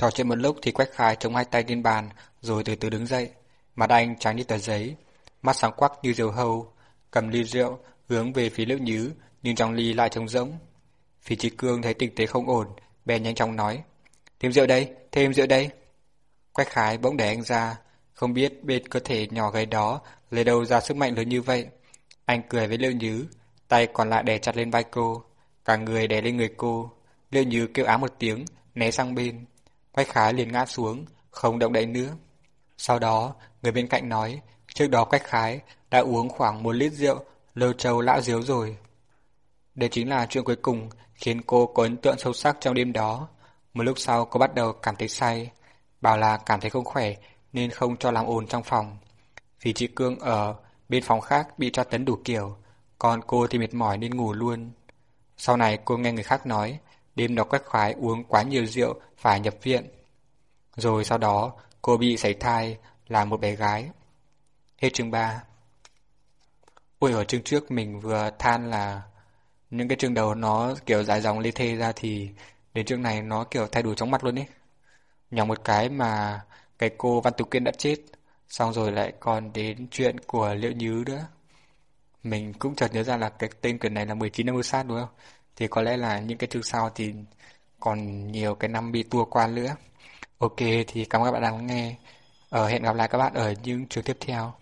Trò chuyện một lúc thì Quách khái chống hai tay lên bàn, rồi từ từ đứng dậy. Mặt anh trắng như tờ giấy, mắt sáng quắc như diều hâu, cầm ly rượu, hướng về phía Liệu Nhứ, nhưng trong ly lại trống rỗng. Thủy Trí Cương thấy tình thế không ổn, bèn nhanh chóng nói. Thêm rượu đây, thêm rượu đây. Quách Khái bỗng đẩy anh ra, không biết bên cơ thể nhỏ gầy đó lấy đâu ra sức mạnh lớn như vậy. Anh cười với Liễu Nhứ, tay còn lại đè chặt lên vai cô, cả người đè lên người cô. Liễu Nhứ kêu áo một tiếng, né sang bên. Quách Khái liền ngã xuống, không động đậy nữa. Sau đó, người bên cạnh nói, trước đó Quách Khái đã uống khoảng một lít rượu lâu trâu lão diếu rồi. Đây chính là chuyện cuối cùng khiến cô có ấn tượng sâu sắc trong đêm đó. Một lúc sau cô bắt đầu cảm thấy say, bảo là cảm thấy không khỏe nên không cho làm ồn trong phòng. Vì chị Cương ở bên phòng khác bị tra tấn đủ kiểu, còn cô thì mệt mỏi nên ngủ luôn. Sau này cô nghe người khác nói, Đêm đó quách khoái uống quá nhiều rượu phải nhập viện. Rồi sau đó cô bị sảy thai là một bé gái. Hết chương 3 Ôi ở chương trước mình vừa than là những cái chương đầu nó kiểu dài dòng lê thê ra thì đến chương này nó kiểu thay đổi chóng mặt luôn ấy. Nhỏ một cái mà cái cô Văn Tú Kiên đã chết, xong rồi lại còn đến chuyện của Liệu Nhứ nữa. Mình cũng chợt nhớ ra là cái tên quyển này là 19 năm sát đúng không? thì có lẽ là những cái chương sau thì còn nhiều cái năm bị tua qua nữa. Ok thì cảm ơn các bạn đã lắng nghe. Ờ, hẹn gặp lại các bạn ở những chương tiếp theo.